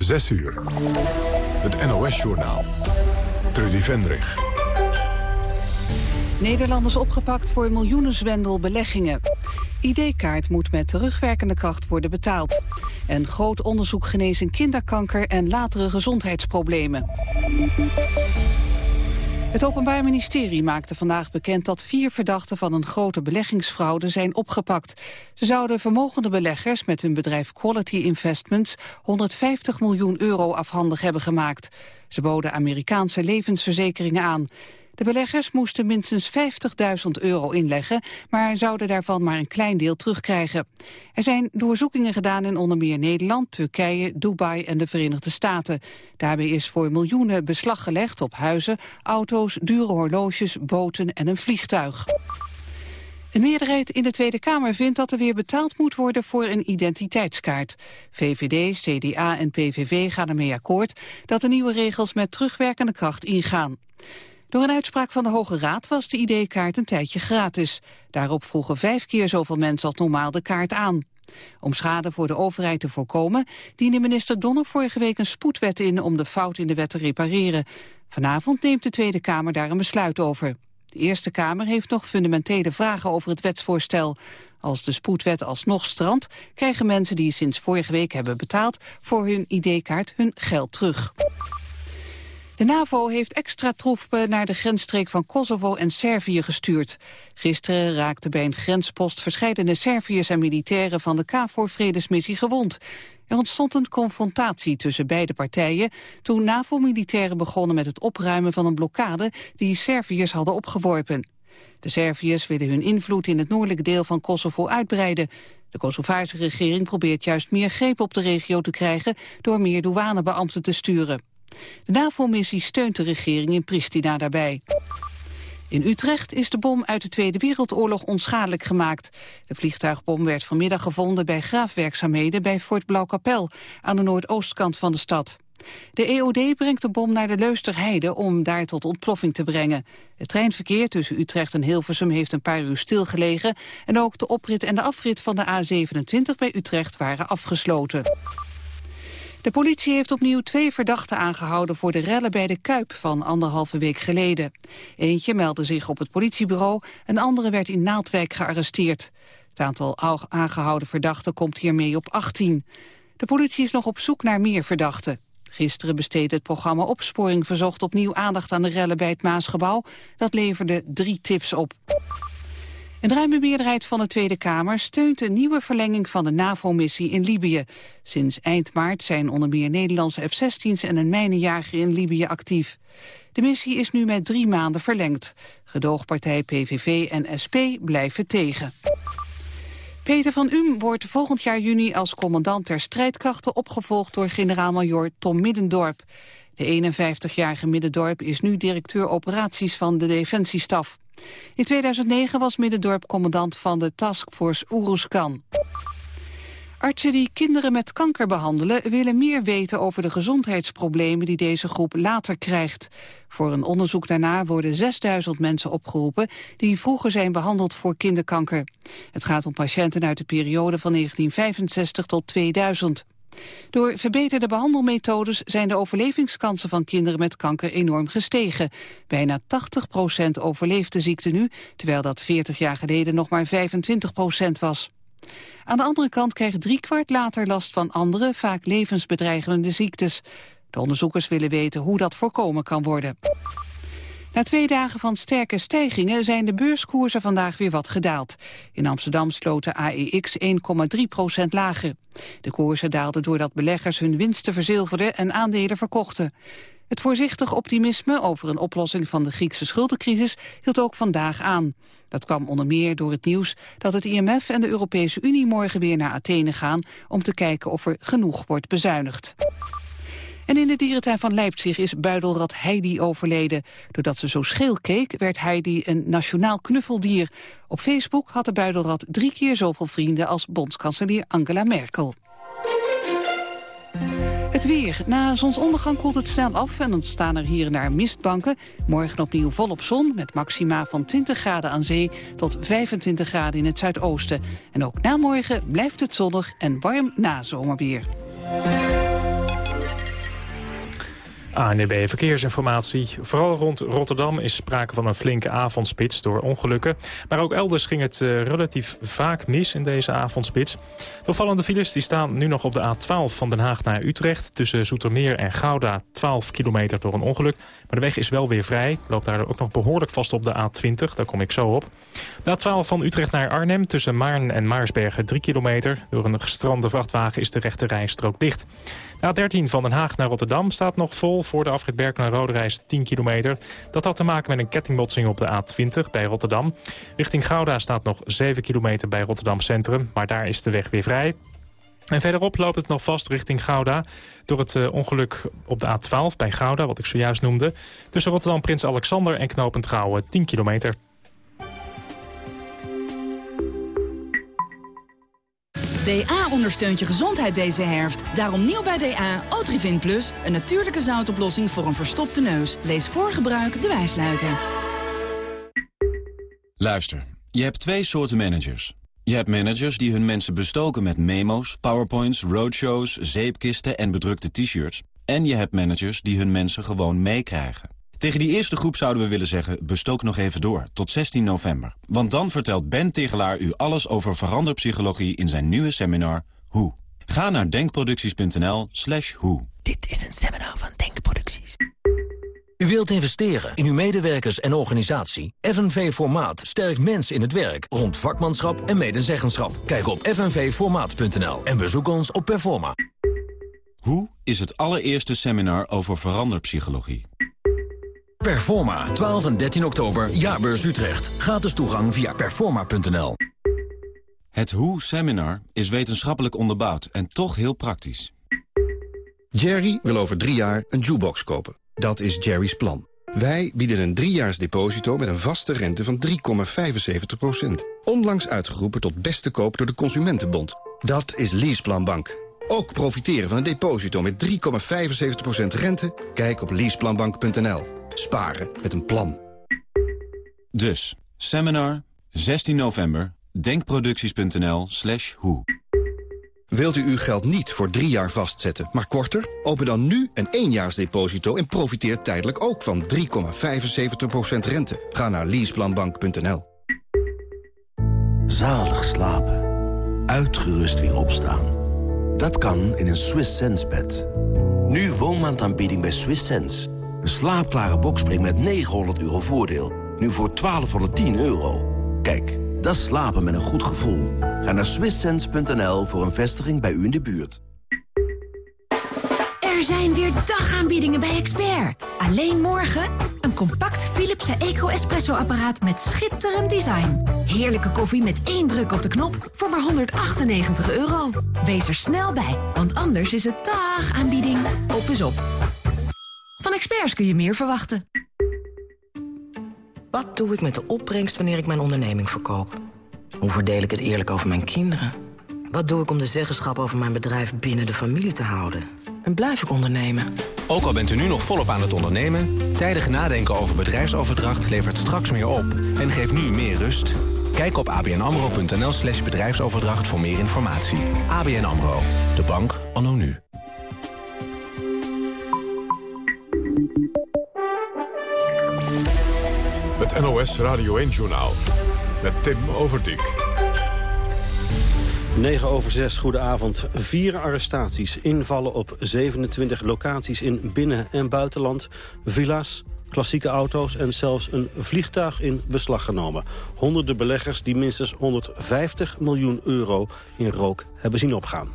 6 uur. Het NOS-journaal. Trudy Vendrig. Nederlanders opgepakt voor miljoenenzwendel beleggingen. ID-kaart moet met terugwerkende kracht worden betaald. En groot onderzoek genezen kinderkanker en latere gezondheidsproblemen. Het Openbaar Ministerie maakte vandaag bekend dat vier verdachten van een grote beleggingsfraude zijn opgepakt. Ze zouden vermogende beleggers met hun bedrijf Quality Investments 150 miljoen euro afhandig hebben gemaakt. Ze boden Amerikaanse levensverzekeringen aan. De beleggers moesten minstens 50.000 euro inleggen, maar zouden daarvan maar een klein deel terugkrijgen. Er zijn doorzoekingen gedaan in onder meer Nederland, Turkije, Dubai en de Verenigde Staten. Daarbij is voor miljoenen beslag gelegd op huizen, auto's, dure horloges, boten en een vliegtuig. Een meerderheid in de Tweede Kamer vindt dat er weer betaald moet worden voor een identiteitskaart. VVD, CDA en PVV gaan ermee akkoord dat de nieuwe regels met terugwerkende kracht ingaan. Door een uitspraak van de Hoge Raad was de ID-kaart een tijdje gratis. Daarop vroegen vijf keer zoveel mensen als normaal de kaart aan. Om schade voor de overheid te voorkomen... diende minister Donner vorige week een spoedwet in... om de fout in de wet te repareren. Vanavond neemt de Tweede Kamer daar een besluit over. De Eerste Kamer heeft nog fundamentele vragen over het wetsvoorstel. Als de spoedwet alsnog strandt... krijgen mensen die sinds vorige week hebben betaald... voor hun ID-kaart hun geld terug. De NAVO heeft extra troepen naar de grensstreek van Kosovo en Servië gestuurd. Gisteren raakten bij een grenspost verschillende Serviërs en militairen van de KFOR-vredesmissie gewond. Er ontstond een confrontatie tussen beide partijen toen NAVO-militairen begonnen met het opruimen van een blokkade die Serviërs hadden opgeworpen. De Serviërs willen hun invloed in het noordelijke deel van Kosovo uitbreiden. De Kosovaarse regering probeert juist meer greep op de regio te krijgen door meer douanebeambten te sturen. De NAVO-missie steunt de regering in Pristina daarbij. In Utrecht is de bom uit de Tweede Wereldoorlog onschadelijk gemaakt. De vliegtuigbom werd vanmiddag gevonden bij graafwerkzaamheden bij Fort Blauwkapel aan de noordoostkant van de stad. De EOD brengt de bom naar de Leusterheide om daar tot ontploffing te brengen. Het treinverkeer tussen Utrecht en Hilversum heeft een paar uur stilgelegen... en ook de oprit en de afrit van de A27 bij Utrecht waren afgesloten. De politie heeft opnieuw twee verdachten aangehouden voor de rellen bij de Kuip van anderhalve week geleden. Eentje meldde zich op het politiebureau, een andere werd in Naaldwijk gearresteerd. Het aantal aangehouden verdachten komt hiermee op 18. De politie is nog op zoek naar meer verdachten. Gisteren besteedde het programma Opsporing Verzocht opnieuw aandacht aan de rellen bij het Maasgebouw. Dat leverde drie tips op. Een ruime meerderheid van de Tweede Kamer steunt een nieuwe verlenging van de NAVO-missie in Libië. Sinds eind maart zijn onder meer Nederlandse F-16's en een mijnenjager in Libië actief. De missie is nu met drie maanden verlengd. Gedoogpartij PVV en SP blijven tegen. Peter van Um wordt volgend jaar juni als commandant ter strijdkrachten opgevolgd door generaal-majoor Tom Middendorp. De 51-jarige Middendorp is nu directeur operaties van de Defensiestaf. In 2009 was Middendorp commandant van de taskforce Oeruzkan. Artsen die kinderen met kanker behandelen willen meer weten over de gezondheidsproblemen die deze groep later krijgt. Voor een onderzoek daarna worden 6000 mensen opgeroepen die vroeger zijn behandeld voor kinderkanker. Het gaat om patiënten uit de periode van 1965 tot 2000. Door verbeterde behandelmethodes zijn de overlevingskansen van kinderen met kanker enorm gestegen. Bijna 80% overleeft de ziekte nu, terwijl dat 40 jaar geleden nog maar 25% was. Aan de andere kant krijgt driekwart later last van andere, vaak levensbedreigende ziektes. De onderzoekers willen weten hoe dat voorkomen kan worden. Na twee dagen van sterke stijgingen zijn de beurskoersen vandaag weer wat gedaald. In Amsterdam sloot de AEX 1,3 procent lager. De koersen daalden doordat beleggers hun winsten verzilverden en aandelen verkochten. Het voorzichtig optimisme over een oplossing van de Griekse schuldencrisis hield ook vandaag aan. Dat kwam onder meer door het nieuws dat het IMF en de Europese Unie morgen weer naar Athene gaan om te kijken of er genoeg wordt bezuinigd. En in de dierentuin van Leipzig is buidelrat Heidi overleden. Doordat ze zo scheel keek, werd Heidi een nationaal knuffeldier. Op Facebook had de buidelrat drie keer zoveel vrienden als bondskanselier Angela Merkel. Het weer. Na zonsondergang koelt het snel af en ontstaan er hier en daar mistbanken. Morgen opnieuw volop zon met maxima van 20 graden aan zee tot 25 graden in het zuidoosten. En ook na morgen blijft het zonnig en warm na zomerweer. ANDB Verkeersinformatie. Vooral rond Rotterdam is sprake van een flinke avondspits door ongelukken. Maar ook elders ging het uh, relatief vaak mis in deze avondspits. De opvallende files die staan nu nog op de A12 van Den Haag naar Utrecht... tussen Zoetermeer en Gouda, 12 kilometer door een ongeluk. Maar de weg is wel weer vrij. Loopt daar ook nog behoorlijk vast op de A20, daar kom ik zo op. De A12 van Utrecht naar Arnhem tussen Maarn en Maarsbergen, 3 kilometer. Door een gestrande vrachtwagen is de rechte rijstrook dicht. A13 van Den Haag naar Rotterdam staat nog vol voor de afrit Berkel naar Roderijs 10 kilometer. Dat had te maken met een kettingbotsing op de A20 bij Rotterdam. Richting Gouda staat nog 7 kilometer bij Rotterdam Centrum, maar daar is de weg weer vrij. En verderop loopt het nog vast richting Gouda... door het uh, ongeluk op de A12 bij Gouda, wat ik zojuist noemde. Tussen Rotterdam Prins Alexander en Knopend Gouwen 10 kilometer. DA ondersteunt je gezondheid deze herfst. Daarom nieuw bij DA, Otrivin Plus. Een natuurlijke zoutoplossing voor een verstopte neus. Lees voor gebruik de wijsluiter. Luister, je hebt twee soorten managers. Je hebt managers die hun mensen bestoken met memo's, powerpoints, roadshows, zeepkisten en bedrukte t-shirts. En je hebt managers die hun mensen gewoon meekrijgen. Tegen die eerste groep zouden we willen zeggen, bestook nog even door, tot 16 november. Want dan vertelt Ben Tegelaar u alles over veranderpsychologie in zijn nieuwe seminar Hoe. Ga naar denkproducties.nl slash hoe. Dit is een seminar van Denkproducties. U wilt investeren in uw medewerkers en organisatie? FNV Formaat sterkt mensen in het werk rond vakmanschap en medezeggenschap. Kijk op fnvformaat.nl en bezoek ons op Performa. Hoe is het allereerste seminar over veranderpsychologie? Performa, 12 en 13 oktober, Jaarbeurs Utrecht. Gratis toegang via performa.nl. Het Hoe-seminar is wetenschappelijk onderbouwd en toch heel praktisch. Jerry wil over drie jaar een jukebox kopen. Dat is Jerry's plan. Wij bieden een driejaars deposito met een vaste rente van 3,75%. Onlangs uitgeroepen tot beste koop door de Consumentenbond. Dat is Leaseplan Bank. Ook profiteren van een deposito met 3,75% rente? Kijk op leaseplanbank.nl. Sparen met een plan. Dus, seminar, 16 november, denkproducties.nl slash hoe. Wilt u uw geld niet voor drie jaar vastzetten, maar korter? Open dan nu een éénjaarsdeposito en profiteer tijdelijk ook van 3,75% rente. Ga naar leaseplanbank.nl. Zalig slapen. Uitgerust weer opstaan. Dat kan in een Swiss Sense bed. Nu woonmaandaanbieding bij Swiss Sense. Een slaapklare bokspring met 900 euro voordeel. Nu voor 1210 euro. Kijk, dat slapen met een goed gevoel. Ga naar swisssense.nl voor een vestiging bij u in de buurt. Er zijn weer dagaanbiedingen bij Expert. Alleen morgen een compact Philips Eco Espresso apparaat met schitterend design. Heerlijke koffie met één druk op de knop voor maar 198 euro. Wees er snel bij, want anders is het dagaanbieding. Op is op. Van experts kun je meer verwachten. Wat doe ik met de opbrengst wanneer ik mijn onderneming verkoop? Hoe verdeel ik het eerlijk over mijn kinderen? Wat doe ik om de zeggenschap over mijn bedrijf binnen de familie te houden? En blijf ik ondernemen? Ook al bent u nu nog volop aan het ondernemen... tijdig nadenken over bedrijfsoverdracht levert straks meer op... en geeft nu meer rust. Kijk op abnamro.nl slash bedrijfsoverdracht voor meer informatie. ABN AMRO, de bank anno nu. Het NOS Radio 1-journaal met Tim Overdijk. 9 over 6, goedenavond. Vier arrestaties, invallen op 27 locaties in binnen- en buitenland. Villa's, klassieke auto's en zelfs een vliegtuig in beslag genomen. Honderden beleggers die minstens 150 miljoen euro in rook hebben zien opgaan.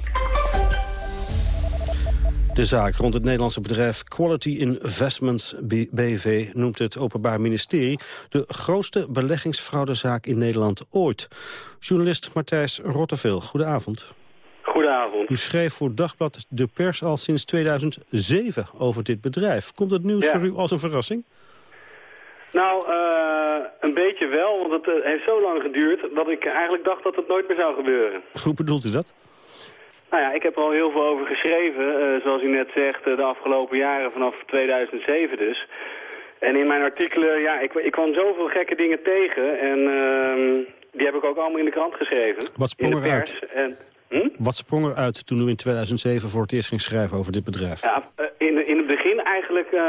De zaak rond het Nederlandse bedrijf Quality Investments BV noemt het Openbaar Ministerie de grootste beleggingsfraudezaak in Nederland ooit. Journalist Martijs Rotteveel, goedenavond. Goedenavond. U schreef voor Dagblad De Pers al sinds 2007 over dit bedrijf. Komt het nieuws voor u als een verrassing? Nou, uh, een beetje wel, want het uh, heeft zo lang geduurd dat ik eigenlijk dacht dat het nooit meer zou gebeuren. Hoe bedoelt u dat? Nou ja, ik heb er al heel veel over geschreven, uh, zoals u net zegt, uh, de afgelopen jaren, vanaf 2007 dus. En in mijn artikelen, ja, ik, ik kwam zoveel gekke dingen tegen en uh, die heb ik ook allemaal in de krant geschreven. Wat sprong eruit? En, hm? Wat sprong eruit toen u in 2007 voor het eerst ging schrijven over dit bedrijf? Ja, uh, in, in het begin eigenlijk uh,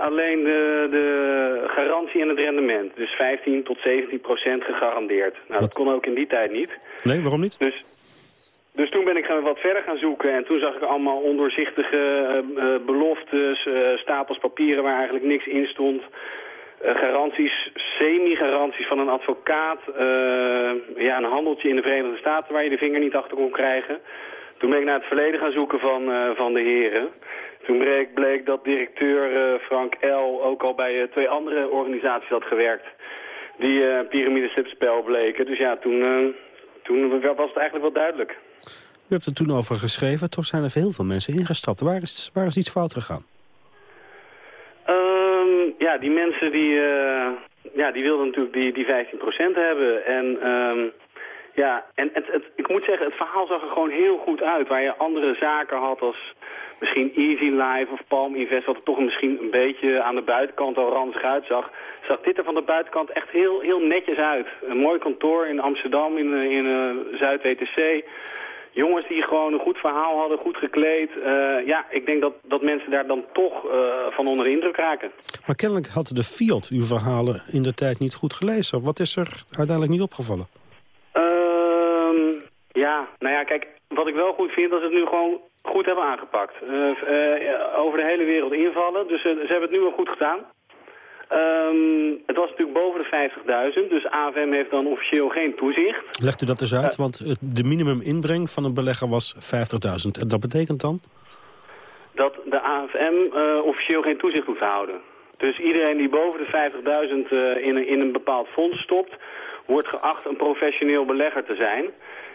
alleen de, de garantie en het rendement. Dus 15 tot 17 procent gegarandeerd. Nou, dat kon ook in die tijd niet. Nee, waarom niet? Dus, dus toen ben ik wat verder gaan zoeken en toen zag ik allemaal ondoorzichtige uh, uh, beloftes, stapels papieren waar eigenlijk niks in stond. garanties, semi-garanties van een advocaat, ja, een handeltje in de Verenigde Staten waar je de vinger niet achter kon krijgen. Toen ben ik naar het verleden gaan zoeken van, van de heren. Toen bleek, dat directeur Frank L. ook al bij twee andere organisaties had gewerkt. Die uh, piramidespel bleken. Dus ja, toen, toen was het eigenlijk wel duidelijk. U hebt er toen over geschreven. Toch zijn er heel veel mensen ingestapt. Waar is, waar is iets fout gegaan? Um, ja, die mensen die, ja, die wilden natuurlijk die, die 15% hebben. En... Um, ja, en het, het, ik moet zeggen, het verhaal zag er gewoon heel goed uit. Waar je andere zaken had als misschien Easy Life of Palm Invest... wat er toch misschien een beetje aan de buitenkant al ranzig uitzag... zag dit er van de buitenkant echt heel, heel netjes uit. Een mooi kantoor in Amsterdam, in, eh, in uh, Zuid-WTC... Jongens die gewoon een goed verhaal hadden, goed gekleed. Uh, ja, ik denk dat, dat mensen daar dan toch van onder de indruk raken. Maar kennelijk had de Fiat uw verhalen in de tijd niet goed gelezen. Wat is er uiteindelijk niet opgevallen? Ja, nou ja, kijk, wat ik wel goed vind, dat ze het nu gewoon goed hebben aangepakt. Uh, uh, over de hele wereld invallen, dus uh, ze hebben het nu wel goed gedaan. Um, het was natuurlijk boven de 50.000, dus AFM heeft dan officieel geen toezicht. Legt u dat eens uit, want de minimum inbreng van een belegger was 50.000. En dat betekent dan? Dat de AFM officieel geen toezicht hoeft te houden. Dus iedereen die boven de 50.000 in, in een bepaald fonds stopt, wordt geacht een professioneel belegger te zijn.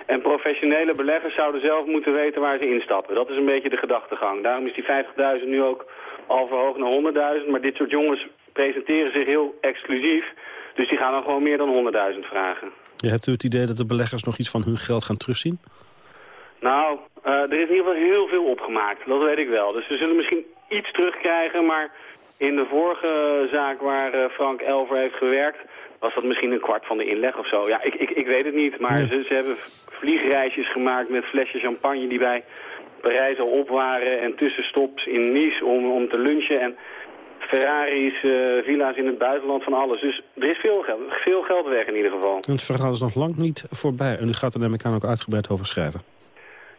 En professionele beleggers zouden zelf moeten weten waar ze instappen. Dat is een beetje de gedachtegang. Daarom is die 50.000 nu ook al verhoogd naar 100.000. Maar dit soort jongens presenteren zich heel exclusief. Dus die gaan dan gewoon meer dan 100.000 vragen. Je hebt u het idee dat de beleggers nog iets van hun geld gaan terugzien? Nou, uh, er is in ieder geval heel veel opgemaakt. Dat weet ik wel. Dus ze zullen misschien iets terugkrijgen, maar in de vorige zaak waar uh, Frank Elver heeft gewerkt was dat misschien een kwart van de inleg of zo. Ja, ik, ik, ik weet het niet, maar ze, ze hebben vliegreisjes gemaakt met flesjes champagne die bij Parijs al op waren en tussenstops in Nice om, om te lunchen en Ferraris, uh, villa's in het buitenland, van alles. Dus er is veel geld, veel geld weg in ieder geval. En het verhaal is nog lang niet voorbij en u gaat er neem ik aan ook uitgebreid over schrijven.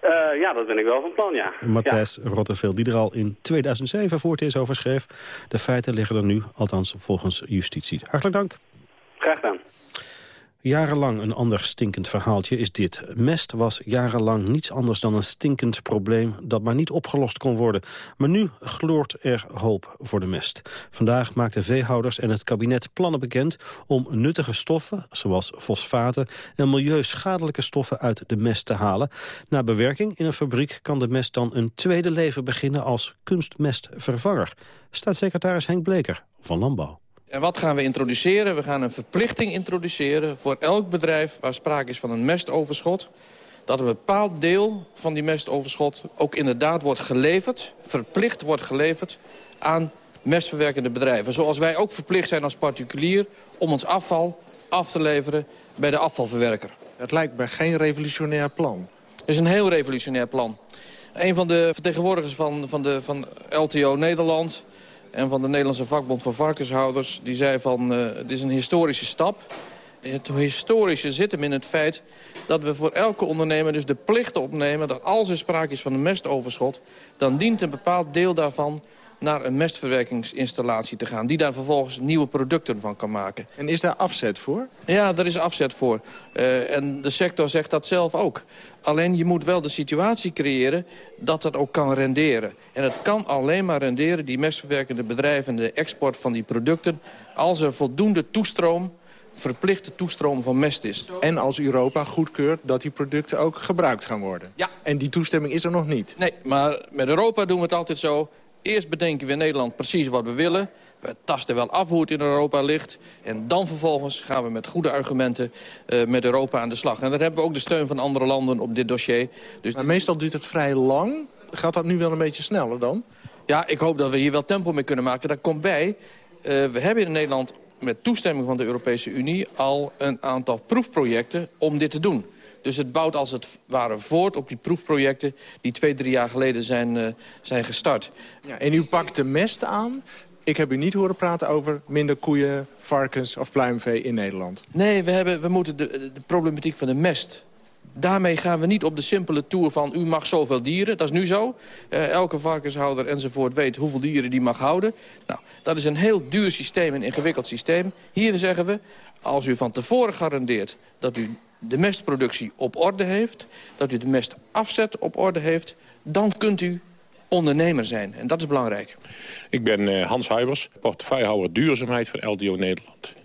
Uh, ja, dat ben ik wel van plan, ja. Matthijs ja. Die er al in 2007 voor het eerst over schreef. De feiten liggen er nu, althans volgens justitie. Hartelijk dank. Graag gedaan. Jarenlang een ander stinkend verhaaltje is dit. Mest was jarenlang niets anders dan een stinkend probleem... dat maar niet opgelost kon worden. Maar nu gloort er hoop voor de mest. Vandaag maakten veehouders en het kabinet plannen bekend... om nuttige stoffen, zoals fosfaten... en milieuschadelijke stoffen uit de mest te halen. Na bewerking in een fabriek kan de mest dan een tweede leven beginnen... als kunstmestvervanger. Staatssecretaris Henk Bleker van Landbouw. En wat gaan we introduceren? We gaan een verplichting introduceren voor elk bedrijf waar sprake is van een mestoverschot. Dat een bepaald deel van die mestoverschot ook inderdaad wordt geleverd, verplicht wordt geleverd aan mestverwerkende bedrijven. Zoals wij ook verplicht zijn als particulier om ons afval af te leveren bij de afvalverwerker. Het lijkt me geen revolutionair plan. Het is een heel revolutionair plan. Een van de vertegenwoordigers van, van, de, van LTO Nederland en van de Nederlandse vakbond van varkenshouders... die zei van, uh, het is een historische stap. Het historische zit hem in het feit dat we voor elke ondernemer dus de plicht opnemen... dat als er sprake is van een mestoverschot... dan dient een bepaald deel daarvan naar een mestverwerkingsinstallatie te gaan... die daar vervolgens nieuwe producten van kan maken. En is daar afzet voor? Ja, daar is afzet voor. Uh, en de sector zegt dat zelf ook. Alleen je moet wel de situatie creëren dat dat ook kan renderen. En het kan alleen maar renderen, die mestverwerkende bedrijven... de export van die producten, als er voldoende toestroom verplichte toestroom van mest is. En als Europa goedkeurt dat die producten ook gebruikt gaan worden. Ja. En die toestemming is er nog niet. Nee, maar met Europa doen we het altijd zo. Eerst bedenken we in Nederland precies wat we willen. We tasten wel af hoe het in Europa ligt. En dan vervolgens gaan we met goede argumenten uh, met Europa aan de slag. En daar hebben we ook de steun van andere landen op dit dossier. Dus maar meestal duurt het vrij lang. Gaat dat nu wel een beetje sneller dan? Ja, ik hoop dat we hier wel tempo mee kunnen maken. Dat komt bij. Uh, we hebben in Nederland met toestemming van de Europese Unie... al een aantal proefprojecten om dit te doen. Dus het bouwt als het ware voort op die proefprojecten... die twee, drie jaar geleden zijn, uh, zijn gestart. Ja, en u pakt de mest aan. Ik heb u niet horen praten over minder koeien, varkens of pluimvee in Nederland. Nee, we, hebben, we moeten de, de problematiek van de mest daarmee gaan we niet op de simpele tour van... u mag zoveel dieren, dat is nu zo. Uh, elke varkenshouder enzovoort weet hoeveel dieren die mag houden. Nou, dat is een heel duur systeem, een ingewikkeld systeem. Hier zeggen we, als u van tevoren garandeert dat u de mestproductie op orde heeft... dat u de mestafzet op orde heeft... dan kunt u ondernemer zijn. En dat is belangrijk. Ik ben uh, Hans Huibers, portefeuillehouder duurzaamheid van LTO Nederland.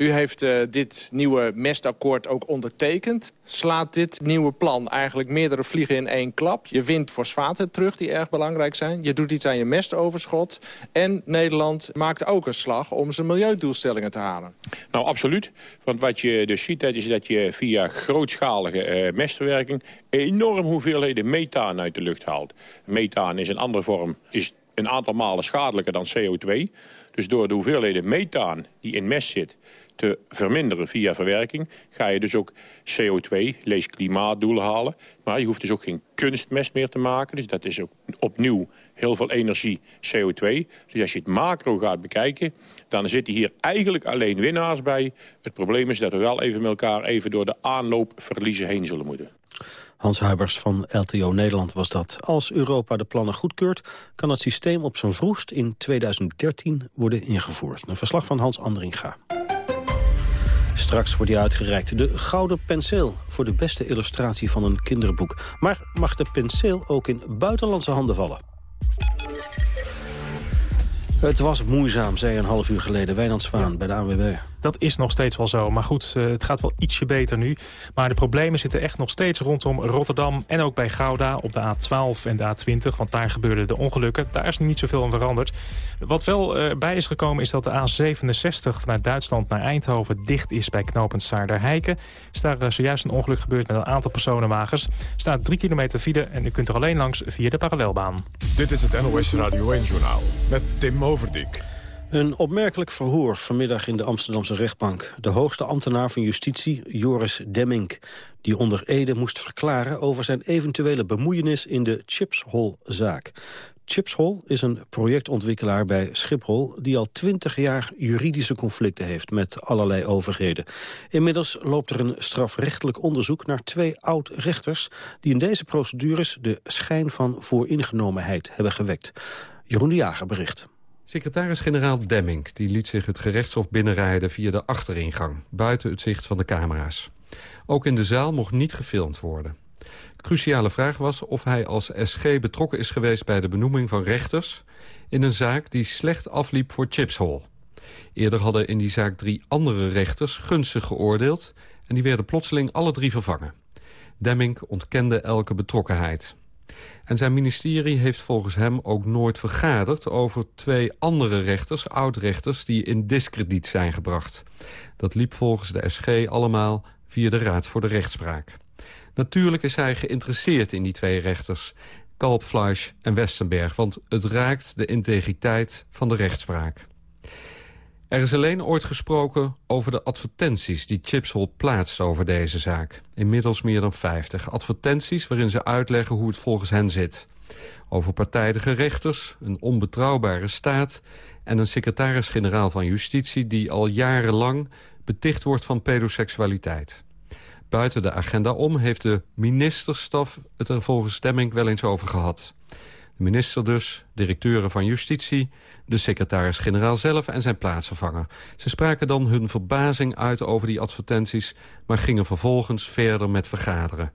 U heeft uh, dit nieuwe mestakkoord ook ondertekend. Slaat dit nieuwe plan eigenlijk meerdere vliegen in één klap? Je wint fosfaten terug, die erg belangrijk zijn. Je doet iets aan je mestoverschot. En Nederland maakt ook een slag om zijn milieudoelstellingen te halen. Nou, absoluut. Want wat je dus ziet, is dat je via grootschalige uh, mestverwerking... enorm hoeveelheden methaan uit de lucht haalt. Methaan is een andere vorm, is een aantal malen schadelijker dan CO2... Dus door de hoeveelheden methaan die in mest zit te verminderen via verwerking... ga je dus ook CO2, lees klimaatdoelen halen. Maar je hoeft dus ook geen kunstmest meer te maken. Dus dat is ook opnieuw heel veel energie CO2. Dus als je het macro gaat bekijken... dan zitten hier eigenlijk alleen winnaars bij. Het probleem is dat we wel even met elkaar... even door de aanloopverliezen heen zullen moeten. Hans Huibers van LTO Nederland was dat. Als Europa de plannen goedkeurt, kan het systeem op zijn vroegst in 2013 worden ingevoerd. Een verslag van Hans Andringa. Straks wordt hij uitgereikt. De Gouden Penseel voor de beste illustratie van een kinderboek. Maar mag de penseel ook in buitenlandse handen vallen? Het was moeizaam, zei een half uur geleden Wijnand Zwaan bij de ANWB. Dat is nog steeds wel zo. Maar goed, eh, het gaat wel ietsje beter nu. Maar de problemen zitten echt nog steeds rondom Rotterdam... en ook bij Gouda op de A12 en de A20. Want daar gebeurden de ongelukken. Daar is niet zoveel aan veranderd. Wat wel uh, bij is gekomen is dat de A67 vanuit Duitsland naar Eindhoven... dicht is bij knooppunt Saarder-Heiken. Is daar uh, zojuist een ongeluk gebeurd met een aantal personenwagens. staat drie kilometer file en u kunt er alleen langs via de parallelbaan. Dit is het NOS Radio 1-journaal met Tim Overdijk. Een opmerkelijk verhoor vanmiddag in de Amsterdamse rechtbank. De hoogste ambtenaar van justitie, Joris Demmink... die onder Ede moest verklaren over zijn eventuele bemoeienis... in de Chipshol-zaak. Chipshol is een projectontwikkelaar bij Schiphol... die al twintig jaar juridische conflicten heeft met allerlei overheden. Inmiddels loopt er een strafrechtelijk onderzoek naar twee oud-rechters... die in deze procedures de schijn van vooringenomenheid hebben gewekt. Jeroen de Jager bericht. Secretaris-generaal Demming die liet zich het gerechtshof binnenrijden via de achteringang, buiten het zicht van de camera's. Ook in de zaal mocht niet gefilmd worden. De cruciale vraag was of hij als SG betrokken is geweest bij de benoeming van rechters in een zaak die slecht afliep voor Chipshol. Eerder hadden in die zaak drie andere rechters gunstig geoordeeld en die werden plotseling alle drie vervangen. Demming ontkende elke betrokkenheid. En zijn ministerie heeft volgens hem ook nooit vergaderd... over twee andere rechters, oud-rechters, die in discrediet zijn gebracht. Dat liep volgens de SG allemaal via de Raad voor de Rechtspraak. Natuurlijk is hij geïnteresseerd in die twee rechters... Kalpfleisch en Westenberg, want het raakt de integriteit van de rechtspraak. Er is alleen ooit gesproken over de advertenties die Chipshol plaatst over deze zaak. Inmiddels meer dan 50 advertenties waarin ze uitleggen hoe het volgens hen zit. Over partijdige rechters, een onbetrouwbare staat... en een secretaris-generaal van Justitie die al jarenlang beticht wordt van pedoseksualiteit. Buiten de agenda om heeft de ministerstaf het er volgens stemming wel eens over gehad. Minister dus, directeuren van Justitie, de secretaris-generaal zelf en zijn plaatsvervanger. Ze spraken dan hun verbazing uit over die advertenties... maar gingen vervolgens verder met vergaderen.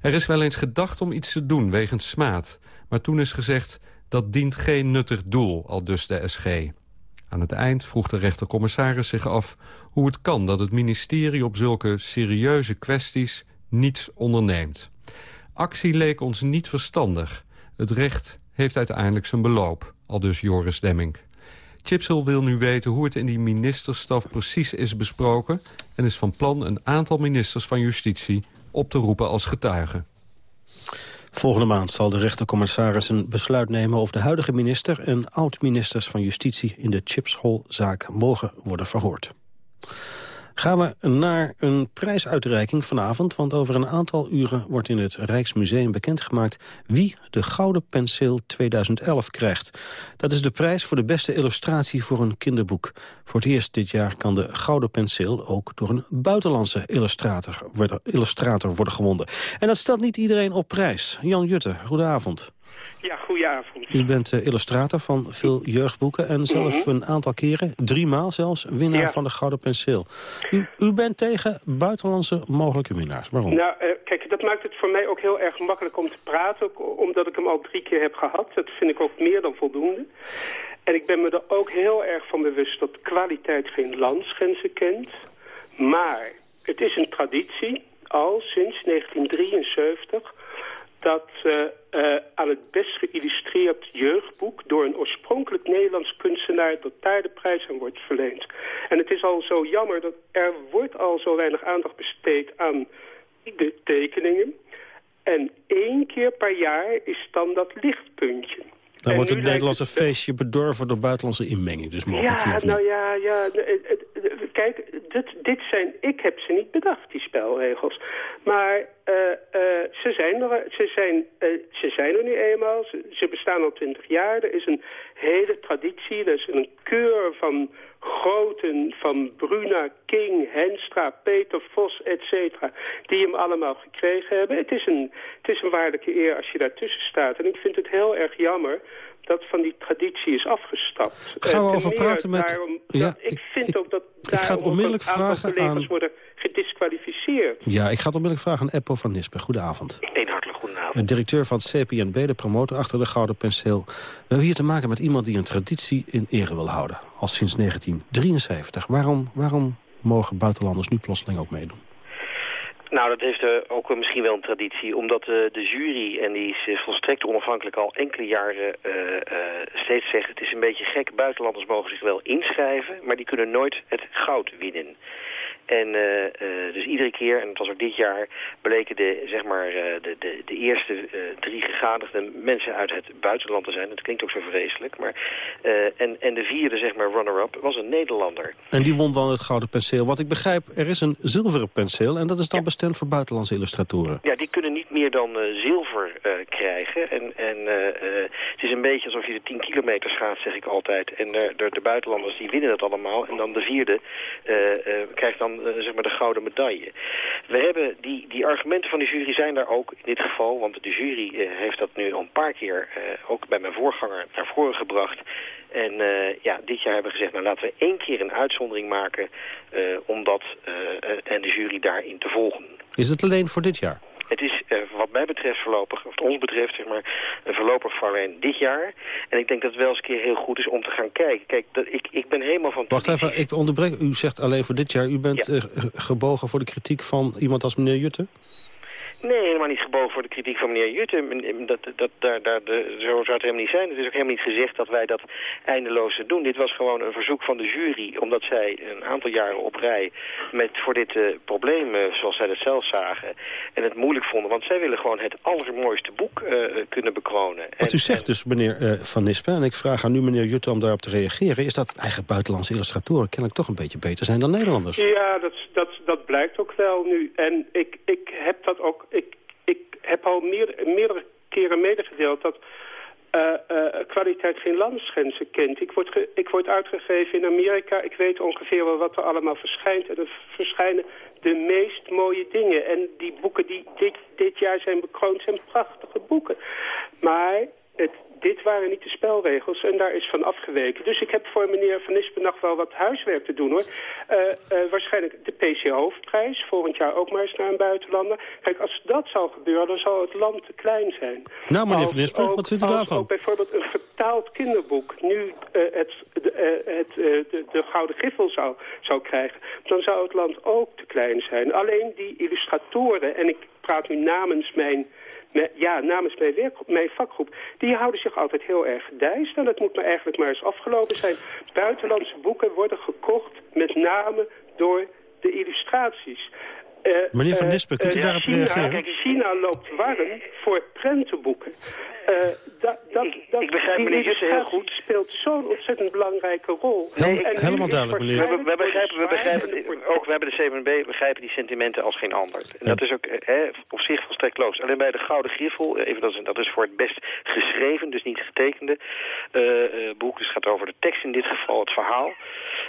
Er is wel eens gedacht om iets te doen wegens smaad... maar toen is gezegd dat dient geen nuttig doel, al dus de SG. Aan het eind vroeg de rechtercommissaris zich af hoe het kan... dat het ministerie op zulke serieuze kwesties niets onderneemt. Actie leek ons niet verstandig. Het recht heeft uiteindelijk zijn beloop, al dus Joris Demming. Chipsel wil nu weten hoe het in die ministerstaf precies is besproken... en is van plan een aantal ministers van Justitie op te roepen als getuigen. Volgende maand zal de rechtercommissaris een besluit nemen... of de huidige minister en oud-ministers van Justitie... in de Chipshol-zaak mogen worden verhoord. Gaan we naar een prijsuitreiking vanavond. Want over een aantal uren wordt in het Rijksmuseum bekendgemaakt... wie de Gouden Penseel 2011 krijgt. Dat is de prijs voor de beste illustratie voor een kinderboek. Voor het eerst dit jaar kan de Gouden Penseel ook door een buitenlandse illustrator worden, illustrator worden gewonnen. En dat stelt niet iedereen op prijs. Jan Jutte, goedenavond. Ja, goedenavond. U bent uh, illustrator van veel jeugdboeken en zelf Mhm. een aantal keren, drie maal zelfs, winnaar Ja. van de Gouden Penseel. U, u bent tegen buitenlandse mogelijke winnaars. Waarom? Nou, eh, kijk, dat maakt het voor mij ook heel erg makkelijk om te praten. ook omdat ik hem al drie keer heb gehad. Dat vind ik ook meer dan voldoende. En ik ben me er ook heel erg van bewust dat kwaliteit geen landsgrenzen kent. Maar het is een traditie, al sinds 1973... dat eh, aan het best geïllustreerd jeugdboek... door een oorspronkelijk Nederlands kunstenaar... dat daar de prijs aan wordt verleend. En het is al zo jammer dat er wordt al zo weinig aandacht besteed aan de tekeningen. En één keer per jaar is dan dat lichtpuntje. Dan En wordt het Nederlandse feestje bedorven door buitenlandse inmenging. Dus mogelijk ja, nou ja, ja. Kijk, dit, dit zijn, ik heb ze niet bedacht, die spelregels. Maar eh, eh, ze, zijn er, ze, zijn, eh, ze zijn er nu eenmaal. Ze, ze bestaan al twintig jaar. Er is een hele traditie. Er is een keur van groten, van Bruna, King, Henstra, Peter Vos, et cetera, die hem allemaal gekregen hebben. Het is, een, het is een waarlijke eer als je daartussen staat. En ik vind het heel erg jammer dat van die traditie is afgestapt. Gaan we Eh, over ten meer praten met- daarom Ja, ik, vind ook dat ik ga het onmiddellijk vragen collega's aan- worden gedisqualificeerd. Ja, ik ga het onmiddellijk vragen aan Eppo van Nispen. Goedenavond. Hartelijk De directeur van het CPNB, de promotor achter de Gouden Penseel. We hebben hier te maken met iemand die een traditie in ere wil houden. Al sinds 1973. Waarom, waarom mogen buitenlanders nu plotseling ook meedoen? Nou, dat heeft eh, ook misschien wel een traditie, omdat eh, de jury, en die is eh, volstrekt onafhankelijk al enkele jaren, steeds zegt het is een beetje gek, buitenlanders mogen zich wel inschrijven, maar die kunnen nooit het goud winnen. En eh, eh, dus iedere keer, en het was ook dit jaar, bleken de, zeg maar, eh, de, de, de eerste drie gegadigden mensen uit het buitenland te zijn. Dat klinkt ook zo vreselijk. Maar, en, en de vierde, zeg maar, runner-up, was een Nederlander. En die won dan het Gouden Penseel. Wat ik begrijp, er is een zilveren penseel... en dat is dan bestemd voor buitenlandse illustratoren. Ja, die kunnen niet meer dan zilver krijgen. En, en het is een beetje alsof je de 10 kilometer gaat, zeg ik altijd. En de, de, de buitenlanders die winnen dat allemaal. En dan de vierde krijgt dan eh, zeg de gouden medaille. We hebben die, die argumenten van de jury zijn daar ook in dit geval. Want de jury eh, heeft dat nu al een paar keer eh, ook bij mijn voorganger naar voren gebracht. En ja, dit jaar hebben we gezegd, nou laten we één keer een uitzondering maken om dat en de jury daarin te volgen. Is het alleen voor dit jaar? Het is eh, wat mij betreft voorlopig, of wat ons betreft, zeg maar, een voorlopig voor alleen dit jaar. En ik denk dat het wel eens een keer heel goed is om te gaan kijken. Kijk, dat, ik, ik ben helemaal van... Wacht even, ik onderbreek. U zegt alleen voor dit jaar. U bent eh, gebogen voor de kritiek van iemand als meneer Jutte? Nee, helemaal niet gebogen voor de kritiek van meneer Jutte. Dat, dat, daar, daar, de, zo zou het helemaal niet zijn. Het is ook helemaal niet gezegd dat wij dat eindeloos doen. Dit was gewoon een verzoek van de jury, omdat zij een aantal jaren op rij met voor dit eh, probleem, eh, zoals zij dat zelf zagen, en het moeilijk vonden. Want zij willen gewoon het allermooiste boek eh, kunnen bekronen. Wat u zegt dus, meneer eh, Van Nispen, en ik vraag aan nu meneer Jutte om daarop te reageren... is dat eigen buitenlandse illustratoren kennelijk toch een beetje beter zijn dan Nederlanders. Ja, dat, dat, dat blijkt ook wel nu. En ik, ik heb dat ook... Ik, ik heb al meer, meerdere keren medegedeeld dat eh, eh, kwaliteit geen landsgrenzen kent. Ik word, ik word uitgegeven in Amerika. Ik weet ongeveer wel wat er allemaal verschijnt. En er verschijnen de meest mooie dingen. En die boeken die dit, dit jaar zijn bekroond zijn prachtige boeken. Maar het, dit waren niet de spelregels en daar is van afgeweken. Dus ik heb voor meneer Van Nispen nog wel wat huiswerk te doen hoor. Eh, eh, waarschijnlijk de PC-hoofdprijs, volgend jaar ook maar eens naar een buitenlander. Kijk, als dat zou gebeuren, dan zou het land te klein zijn. Nou, meneer Als Van Nispen, wat vindt u daarvan? ook bijvoorbeeld een vertaald kinderboek nu eh, het, de, het, de, de Gouden Griffel zou, zou krijgen, dan zou het land ook te klein zijn. Alleen die illustratoren, en ik praat nu namens mijn ja, namens mijn, werk, mijn vakgroep, die houden zich altijd heel erg gedijst. En dat moet maar eigenlijk maar eens afgelopen zijn. Buitenlandse boeken worden gekocht met name door de illustraties. Eh, Meneer Van eh, Nispen, kunt u eh, daarop China, reageren? Kijk, China loopt warm voor prentenboeken. Eh, dat, dat, dat, ik begrijp meneer Jussen heel illustratie speelt zo'n ontzettend belangrijke rol. Hel- En nu helemaal duidelijk, meneer. We, hebben- we begrijpen, we begrijpen, ook we hebben de CMB begrijpen die sentimenten als geen ander. En dat is ook hè, op zich volstrekt logisch. Alleen bij de Gouden Griffel, even dat, is, dat is voor het best geschreven, dus niet getekende eh, eh, boek. Dus het gaat over de tekst in dit geval, het verhaal.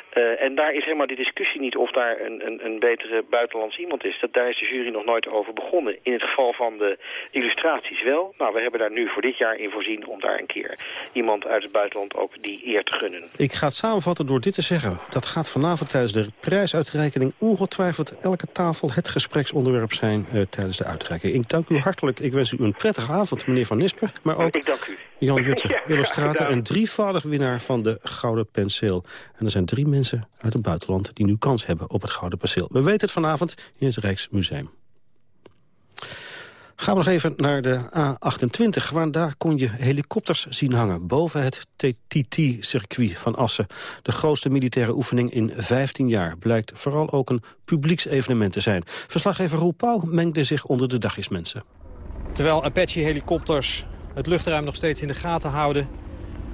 Eh, en daar is helemaal die discussie niet of daar een, een, een betere buitenlands iemand is. Dat, daar is de jury nog nooit over begonnen. In het geval van de illustraties wel. Nou, we hebben daar nu voor dit jaar in voorzien om daar een keer iemand uit het buitenland ook die eer te gunnen. Ik ga het samenvatten door dit te zeggen. Dat gaat vanavond tijdens de prijsuitreiking ongetwijfeld elke tafel het gespreksonderwerp zijn eh, tijdens de uitreiking. Ik dank u hartelijk. Ik wens u een prettige avond, meneer Van Nispen. Maar ook Ik dank u. Jan Jutte, Ja, illustrator en drievoudig winnaar van de Gouden Penseel. En er zijn drie mensen uit het buitenland die nu kans hebben op het Gouden Penseel. We weten het vanavond in het Rijksmuseum. Gaan we nog even naar de A28, waar daar kon je helikopters zien hangen... boven het TT-circuit van Assen. De grootste militaire oefening in 15 jaar. Blijkt vooral ook een publieksevenement te zijn. Verslaggever Roel Pauw mengde zich onder de dagjesmensen. Terwijl Apache-helikopters het luchtruim nog steeds in de gaten houden...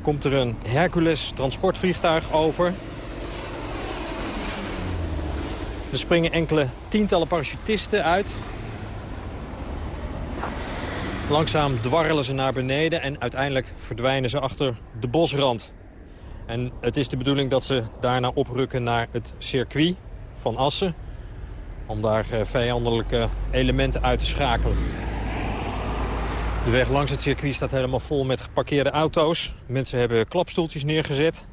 komt er een Hercules transportvliegtuig over. Er springen enkele tientallen parachutisten uit. Langzaam dwarrelen ze naar beneden en uiteindelijk verdwijnen ze achter de bosrand. En het is de bedoeling dat ze daarna oprukken naar het circuit van Assen... om daar eh, vijandelijke elementen uit te schakelen. De weg langs het circuit staat helemaal vol met geparkeerde auto's. Mensen hebben klapstoeltjes neergezet.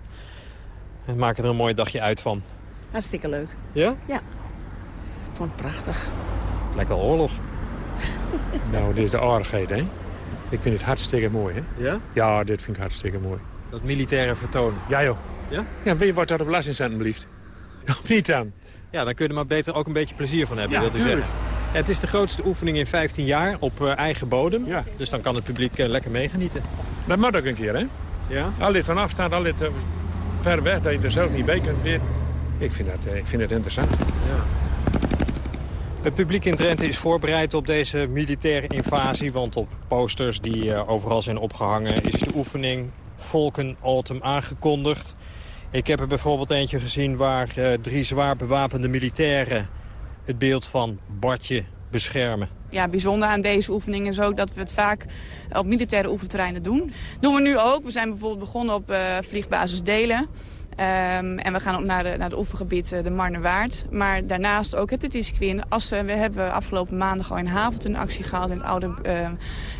En maken er een mooi dagje uit van. Hartstikke leuk. Ja? Ja. Ik vond het prachtig. Lijkt wel oorlog. Nou, dit is de aardigheid, hè? Ik vind het hartstikke mooi, hè? Ja? Ja, dit vind ik hartstikke mooi. Dat militaire vertoon. Ja, joh. Ja? Ja, weet je wat dat op belastingcenten blieft? Of niet dan? Ja, dan kun je er maar beter ook een beetje plezier van hebben, Ja, wilt u tuurlijk. zeggen. Het is de grootste oefening in 15 jaar op eh, eigen bodem. Dus dan kan het publiek eh, lekker meegenieten. Dat moet ook een keer, hè? Ja? Al dit van afstand, al dit ver weg, dat je er zelf niet bij kunt weer. Ik vind dat, eh, ik vind het interessant. Ja. Het publiek in Drenthe is voorbereid op deze militaire invasie... want op posters die overal zijn opgehangen is de oefening Volken Autumn aangekondigd. Ik heb er bijvoorbeeld eentje gezien waar drie zwaar bewapende militairen... het beeld van Bartje beschermen. ja, bijzonder aan deze oefening is ook dat we het vaak op militaire oefenterreinen doen. doen we nu ook. We zijn bijvoorbeeld begonnen op eh, vliegbasis Delen. Ehm, en we gaan ook naar, de, naar het oefengebied eh, de Marnewaard. Maar daarnaast ook het TT-circuit in Assen. We hebben afgelopen maandag al in Havelt een actie gehad in het oude eh,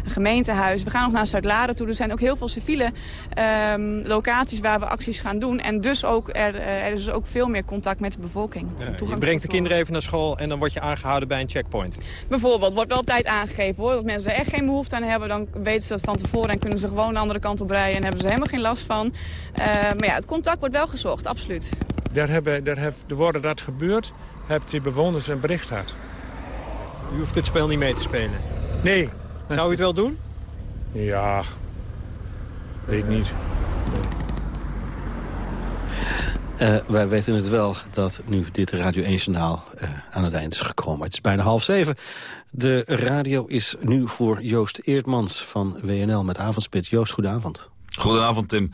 gemeentehuis. We gaan nog naar Zuid-Laren toe. Er zijn ook heel veel civiele ehm, locaties waar we acties gaan doen. En dus ook er, eh, er is dus ook veel meer contact met de bevolking. Ja, je brengt de de kinderen even naar school en dan word je aangehouden bij een checkpoint. Bijvoorbeeld, wordt wel op tijd aangegeven hoor. Dat mensen er echt geen behoefte aan hebben, dan weten ze dat van tevoren en kunnen ze gewoon de andere kant op rijden en hebben ze helemaal geen last van. Eh, maar ja, het contact wordt wel gezocht, absoluut. Daar hebben, daar woorden dat gebeurt, hebt die bewoners een bericht gehad. U hoeft dit spel niet mee te spelen. Nee. Zou u het wel doen? Ja, weet niet. Eh, wij weten het wel dat nu dit Radio 1-journaal eh, aan het eind is gekomen. Het is bijna half zeven. De radio is nu voor Joost Eertmans van WNL met Avondspits. Joost, goedenavond. Goedenavond, Tim.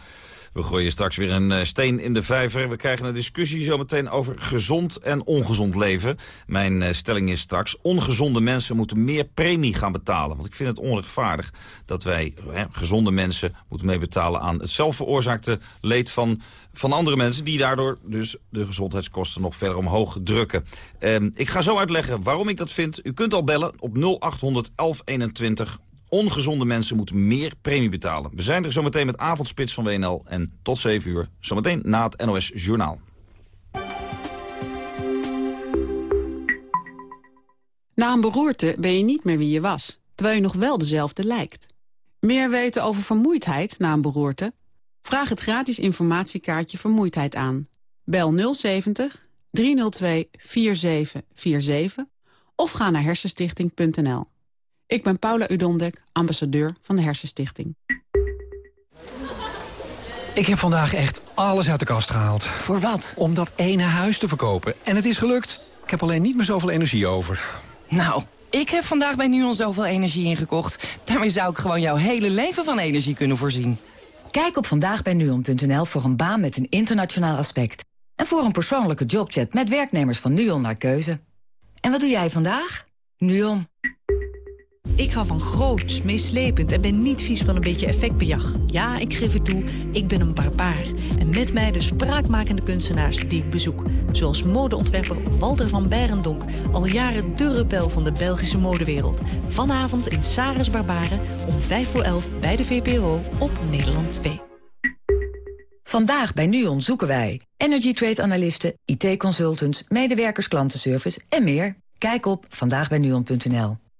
We gooien straks weer een eh, steen in de vijver. We krijgen een discussie zometeen over gezond en ongezond leven. Mijn eh, stelling is straks, ongezonde mensen moeten meer premie gaan betalen. Want ik vind het onrechtvaardig dat wij, gezonde mensen, moeten meebetalen aan het zelfveroorzaakte leed van, van andere mensen... die daardoor dus de gezondheidskosten nog verder omhoog drukken. Ehm, ik ga zo uitleggen waarom ik dat vind. U kunt al bellen op 0800 1121 Ongezonde mensen moeten meer premie betalen. We zijn er zometeen met Avondspits van WNL. En tot 7 uur, zometeen na het NOS Journaal. Na een beroerte ben je niet meer wie je was, terwijl je nog wel dezelfde lijkt. Meer weten over vermoeidheid na een beroerte? Vraag het gratis informatiekaartje Vermoeidheid aan. Bel 070 302 4747 of ga naar hersenstichting.nl. Ik ben Paula Udondek, ambassadeur van de Hersenstichting. Ik heb vandaag echt alles uit de kast gehaald. Voor wat? Om dat ene huis te verkopen. En het is gelukt. Ik heb alleen niet meer zoveel energie over. Nou, ik heb vandaag bij NUON zoveel energie ingekocht. Daarmee zou ik gewoon jouw hele leven van energie kunnen voorzien. Kijk op vandaagbijnuon.nl voor een baan met een internationaal aspect. En voor een persoonlijke jobchat met werknemers van NUON naar keuze. En wat doe jij vandaag? NUON. Ik hou van groots, meeslepend en ben niet vies van een beetje effectbejag. Ja, ik geef het toe, ik ben een barbaar. En met mij de spraakmakende kunstenaars die ik bezoek. Zoals modeontwerper Walter van Berendonk. Al jaren de rebel van de Belgische modewereld. Vanavond in Saris Barbaren om 5 voor 11 bij de VPRO op Nederland 2. Vandaag bij NUON zoeken wij energy trade analisten, IT-consultants, medewerkers klantenservice en meer. Kijk op vandaagbijnuon.nl.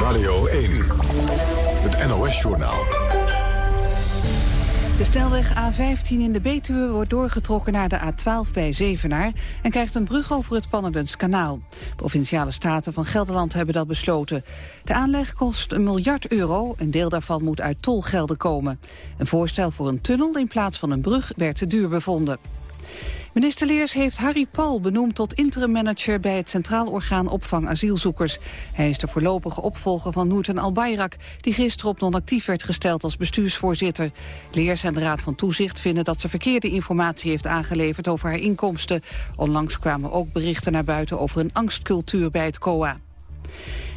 Radio 1, het NOS-journaal. De snelweg A15 in de Betuwe wordt doorgetrokken naar de A12 bij Zevenaar... en krijgt een brug over het Pannerdenskanaal. Provinciale staten van Gelderland hebben dat besloten. De aanleg kost een miljard euro. Een deel daarvan moet uit tolgelden komen. Een voorstel voor een tunnel in plaats van een brug werd te duur bevonden. Minister Leers heeft Harry Paul benoemd tot interim-manager... bij het Centraal Orgaan Opvang Asielzoekers. Hij is de voorlopige opvolger van Noorten Albayrak... die gisteren op non-actief werd gesteld als bestuursvoorzitter. Leers en de Raad van Toezicht vinden dat ze verkeerde informatie heeft aangeleverd... over haar inkomsten. Onlangs kwamen ook berichten naar buiten over een angstcultuur bij het COA.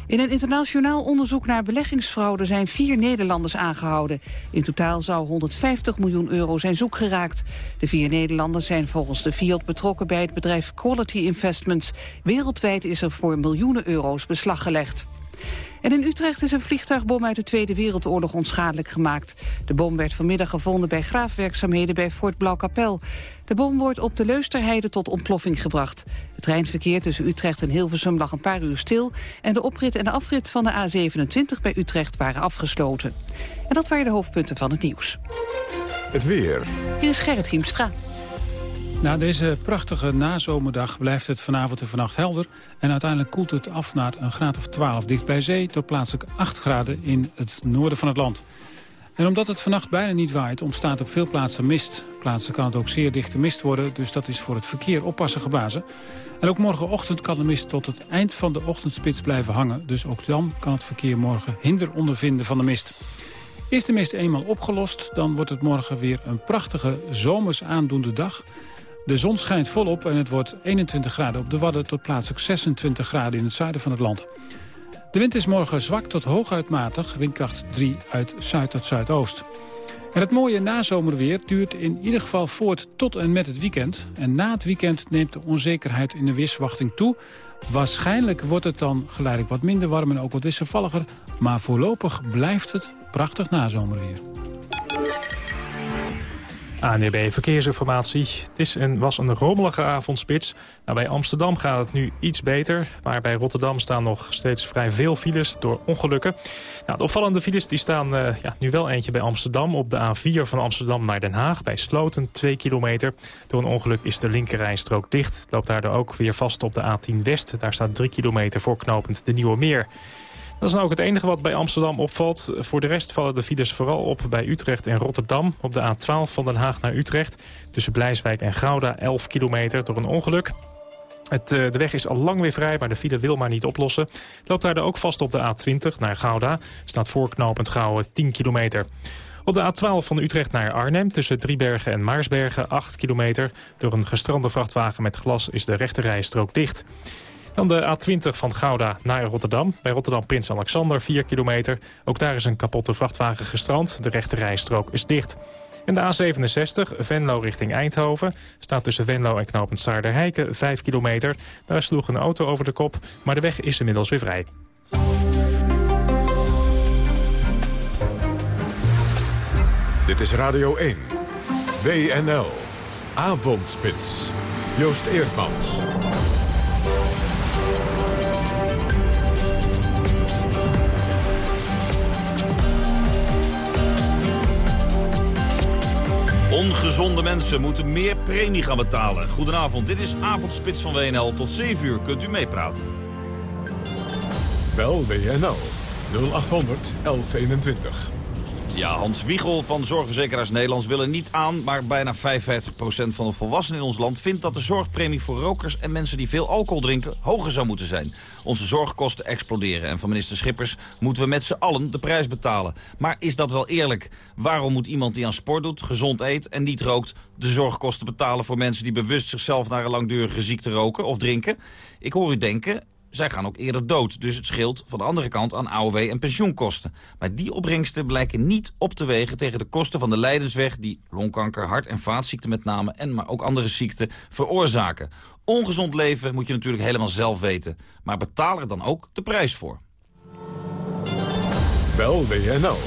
In een internationaal onderzoek naar beleggingsfraude zijn vier Nederlanders aangehouden. In totaal zou 150 miljoen euro zijn zoek geraakt. De vier Nederlanders zijn volgens de Fiat betrokken bij het bedrijf Quality Investments. Wereldwijd is er voor miljoenen euro's beslag gelegd. En in Utrecht is een vliegtuigbom uit de Tweede Wereldoorlog onschadelijk gemaakt. De bom werd vanmiddag gevonden bij graafwerkzaamheden bij Fort Blauwkapel. De bom wordt op de Leusterheide tot ontploffing gebracht. Het treinverkeer tussen Utrecht en Hilversum lag een paar uur stil... en de oprit en de afrit van de A27 bij Utrecht waren afgesloten. En dat waren de hoofdpunten van het nieuws. Het weer. Hier is Gerrit Hiemstra. Na deze prachtige nazomerdag blijft het vanavond en vannacht helder... en uiteindelijk koelt het af naar een graad of 12 dicht bij zee... tot plaatselijk 8 graden in het noorden van het land. En omdat het vannacht bijna niet waait, ontstaat op veel plaatsen mist. Plaatsen kan het ook zeer dichte mist worden, dus dat is voor het verkeer oppassen geblazen. En ook morgenochtend kan de mist tot het eind van de ochtendspits blijven hangen. Dus ook dan kan het verkeer morgen hinder ondervinden van de mist. Is de mist eenmaal opgelost, dan wordt het morgen weer een prachtige zomers aandoende dag... De zon schijnt volop en het wordt 21 graden op de Wadden... tot plaatselijk 26 graden in het zuiden van het land. De wind is morgen zwak tot hooguit matig, windkracht 3 uit zuid tot zuidoost. En het mooie nazomerweer duurt in ieder geval voort tot en met het weekend. En na het weekend neemt de onzekerheid in de weersverwachting toe. Waarschijnlijk wordt het dan geleidelijk wat minder warm en ook wat wisselvalliger. Maar voorlopig blijft het prachtig nazomerweer. ANDB Verkeersinformatie. Het is was een rommelige avondspits. Nou, bij Amsterdam gaat het nu iets beter. Maar bij Rotterdam staan nog steeds vrij veel files door ongelukken. Nou, de opvallende files die staan uh, ja, nu wel eentje bij Amsterdam. Op de A4 van Amsterdam naar Den Haag. Bij Sloten 2 kilometer. Door een ongeluk is de linkerrijstrook dicht. Loopt daardoor ook weer vast op de A10 West. Daar staat 3 kilometer voor knopend de Nieuwe Meer. Dat is nou ook het enige wat bij Amsterdam opvalt. Voor de rest vallen de files vooral op bij Utrecht en Rotterdam. Op de A12 van Den Haag naar Utrecht. Tussen Blijswijk en Gouda 11 kilometer door een ongeluk. Het, de weg is al lang weer vrij, maar de file wil maar niet oplossen. Loopt daar ook vast op de A20 naar Gouda. Staat voorknopend Gouwen 10 kilometer. Op de A12 van Utrecht naar Arnhem tussen Driebergen en Maarsbergen 8 kilometer. Door een gestrande vrachtwagen met glas is de rechterrijstrook dicht. Dan de A20 van Gouda naar Rotterdam. Bij Rotterdam Prins Alexander, 4 kilometer. Ook daar is een kapotte vrachtwagen gestrand. De rechte rijstrook is dicht. En de A67, Venlo richting Eindhoven, staat tussen Venlo en knooppunt Saarderheiken 5 kilometer. Daar sloeg een auto over de kop, maar de weg is inmiddels weer vrij. Dit is Radio 1. WNL. Avondspits. Joost Eerdmans. Ongezonde mensen moeten meer premie gaan betalen. Goedenavond, dit is Avondspits van WNL. Tot 7 uur kunt u meepraten. Bel WNL 0800 1121. Ja, Hans Wiegel van Zorgverzekeraars Nederlands wil er niet aan... maar bijna 55% van de volwassenen in ons land vindt dat de zorgpremie voor rokers... en mensen die veel alcohol drinken hoger zou moeten zijn. Onze zorgkosten exploderen en van minister Schippers moeten we met z'n allen de prijs betalen. Maar is dat wel eerlijk? Waarom moet iemand die aan sport doet, gezond eet en niet rookt... de zorgkosten betalen voor mensen die bewust zichzelf naar een langdurige ziekte roken of drinken? Ik hoor u denken, zij gaan ook eerder dood, dus het scheelt van de andere kant aan AOW en pensioenkosten. Maar die opbrengsten blijken niet op te wegen tegen de kosten van de lijdensweg... die longkanker, hart- en vaatziekten met name, en maar ook andere ziekten veroorzaken. Ongezond leven moet je natuurlijk helemaal zelf weten. Maar betaal er dan ook de prijs voor. Bel WNL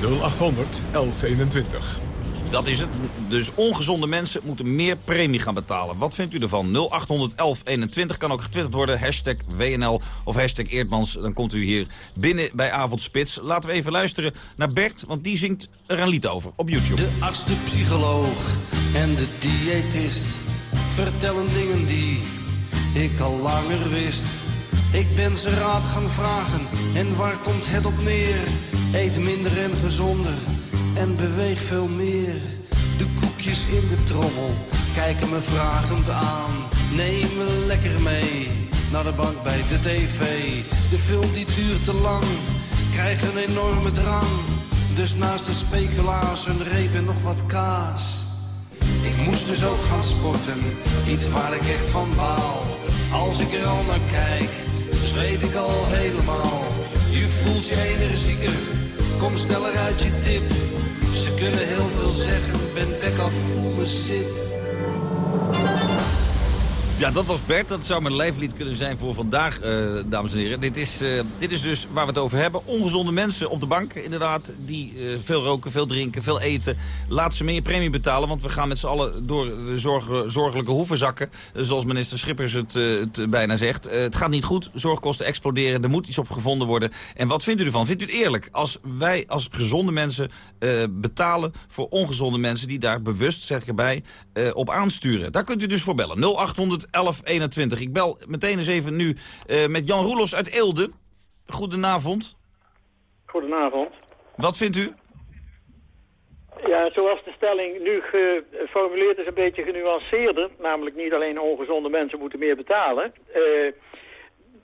0800 1121. Dat is het. Dus ongezonde mensen moeten meer premie gaan betalen. Wat vindt u ervan? 081121 kan ook getwitterd worden. Hashtag WNL of hashtag Eerdmans. Dan komt u hier binnen bij Avondspits. Laten we even luisteren naar Bert, want die zingt er een lied over op YouTube. De arts, de psycholoog en de diëtist vertellen dingen die ik al langer wist. Ik ben ze raad gaan vragen en waar komt het op neer? Eet minder en gezonder en beweeg veel meer. De koekjes in de trommel kijken me vragend aan. Neem me lekker mee naar de bank bij de tv. De film die duurt te lang, krijg een enorme drang. Dus naast de speculaas een reep en nog wat kaas. Ik moest dus ook gaan sporten, iets waar ik echt van baal. Als ik er al naar kijk, zweet ik al helemaal. Je voelt je energieker, kom sneller uit je tip. Ze kunnen heel veel zeggen, ben bek af, voel me sip. Ja, dat was Bert. Dat zou mijn lijflied kunnen zijn voor vandaag, eh, dames en heren. Dit is, eh, dit is dus waar we het over hebben. Ongezonde mensen op de bank, inderdaad, die eh, veel roken, veel drinken, veel eten. Laat ze meer premie betalen, want we gaan met z'n allen door de zorg, zorgelijke hoevenzakken. Uh, zoals minister Schippers het, het bijna zegt. het gaat niet goed, zorgkosten exploderen, er moet iets op gevonden worden. En wat vindt u ervan? Vindt u het eerlijk als wij als gezonde mensen betalen voor ongezonde mensen... die daar bewust, zeg ik erbij, op aansturen? Daar kunt u dus voor bellen. 0800 1121. Ik bel meteen eens even nu uh, met Jan Roelofs uit Eelde. Goedenavond. Goedenavond. Wat vindt u? Ja, zoals de stelling nu geformuleerd is, een beetje genuanceerder. Namelijk niet alleen ongezonde mensen moeten meer betalen. Uh,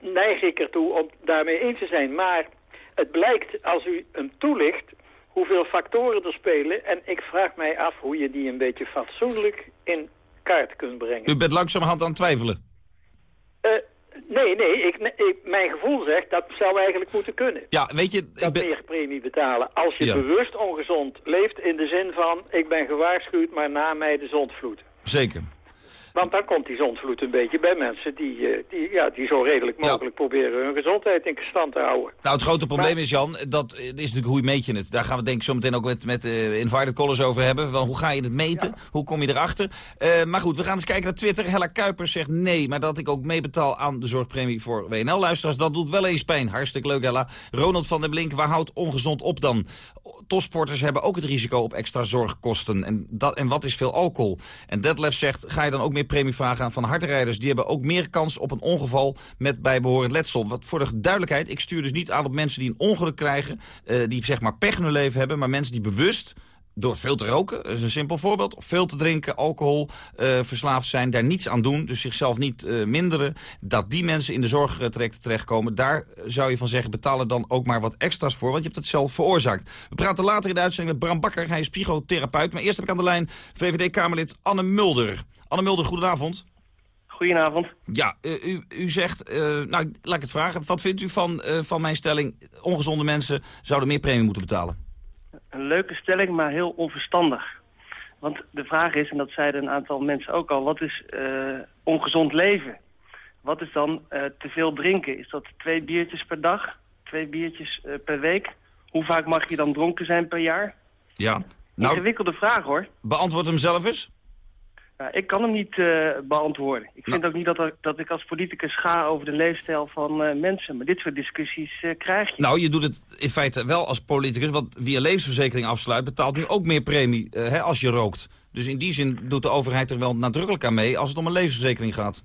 neig ik ertoe om daarmee eens te zijn. Maar het blijkt, als u hem toelicht, hoeveel factoren er spelen. En ik vraag mij af hoe je die een beetje fatsoenlijk in kaart kunt brengen. U bent langzamerhand aan het twijfelen? Uh, nee, nee. Ik, ik, mijn gevoel zegt dat zou eigenlijk moeten kunnen. Ja, weet je... Dat ben... meer premie betalen. Als je Ja. bewust ongezond leeft in de zin van... ik ben gewaarschuwd, maar na mij de zondvloed. Zeker. Want dan komt die zondvloed een beetje bij mensen die, eh, die, ja, die zo redelijk mogelijk proberen hun gezondheid in stand te houden. Nou, het grote probleem is, Jan, dat is natuurlijk hoe je meet je het. Daar gaan we denk ik zo meteen ook met, met uh, Invited Callers over hebben. Van, hoe ga je het meten? Hoe kom je erachter? Uh, maar goed, we gaan eens kijken naar Twitter. Hella Kuipers zegt nee, maar dat ik ook meebetaal aan de zorgpremie voor WNL-luisteraars. Dat doet wel eens pijn. Hartstikke leuk, Hella. Ronald van der Blink, waar houdt ongezond op dan? Topsporters hebben ook het risico op extra zorgkosten. En, dat, en wat is veel alcohol? En Detlef zegt, ga je dan ook meer premie vragen aan van hardrijders? Die hebben ook meer kans op een ongeval met bijbehorend letsel. Wat voor de duidelijkheid, ik stuur dus niet aan op mensen die een ongeluk krijgen... Uh, die zeg maar pech in hun leven hebben, maar mensen die bewust door veel te roken, dat is een simpel voorbeeld. Veel te drinken, alcohol, uh, verslaafd zijn, daar niets aan doen. Dus zichzelf niet uh, minderen. Dat die mensen in de zorg terechtkomen. Daar zou je van zeggen, betalen dan ook maar wat extra's voor. Want je hebt het zelf veroorzaakt. We praten later in de uitzending met Bram Bakker. Hij is psychotherapeut. Maar eerst heb ik aan de lijn VVD-Kamerlid Anne Mulder. Anne Mulder, goedenavond. Goedenavond. Ja, uh, u, u zegt, nou laat ik het vragen. Wat vindt u van, van mijn stelling, ongezonde mensen zouden meer premie moeten betalen? Een leuke stelling, maar heel onverstandig. Want de vraag is, en dat zeiden een aantal mensen ook al, wat is ongezond leven? Wat is dan te veel drinken? Is dat twee biertjes per dag? Twee biertjes per week? Hoe vaak mag je dan dronken zijn per jaar? Ja. Nou, Ingewikkelde vraag hoor. Beantwoord hem zelf eens. Ja, ik kan hem niet uh, beantwoorden. Ik vind ook niet dat, dat ik als politicus ga over de leefstijl van uh, mensen. Maar dit soort discussies uh, krijg je. Nou, je doet het in feite wel als politicus. Want wie een levensverzekering afsluit, betaalt nu ook meer premie hè, als je rookt. Dus in die zin doet de overheid er wel nadrukkelijk aan mee als het om een levensverzekering gaat.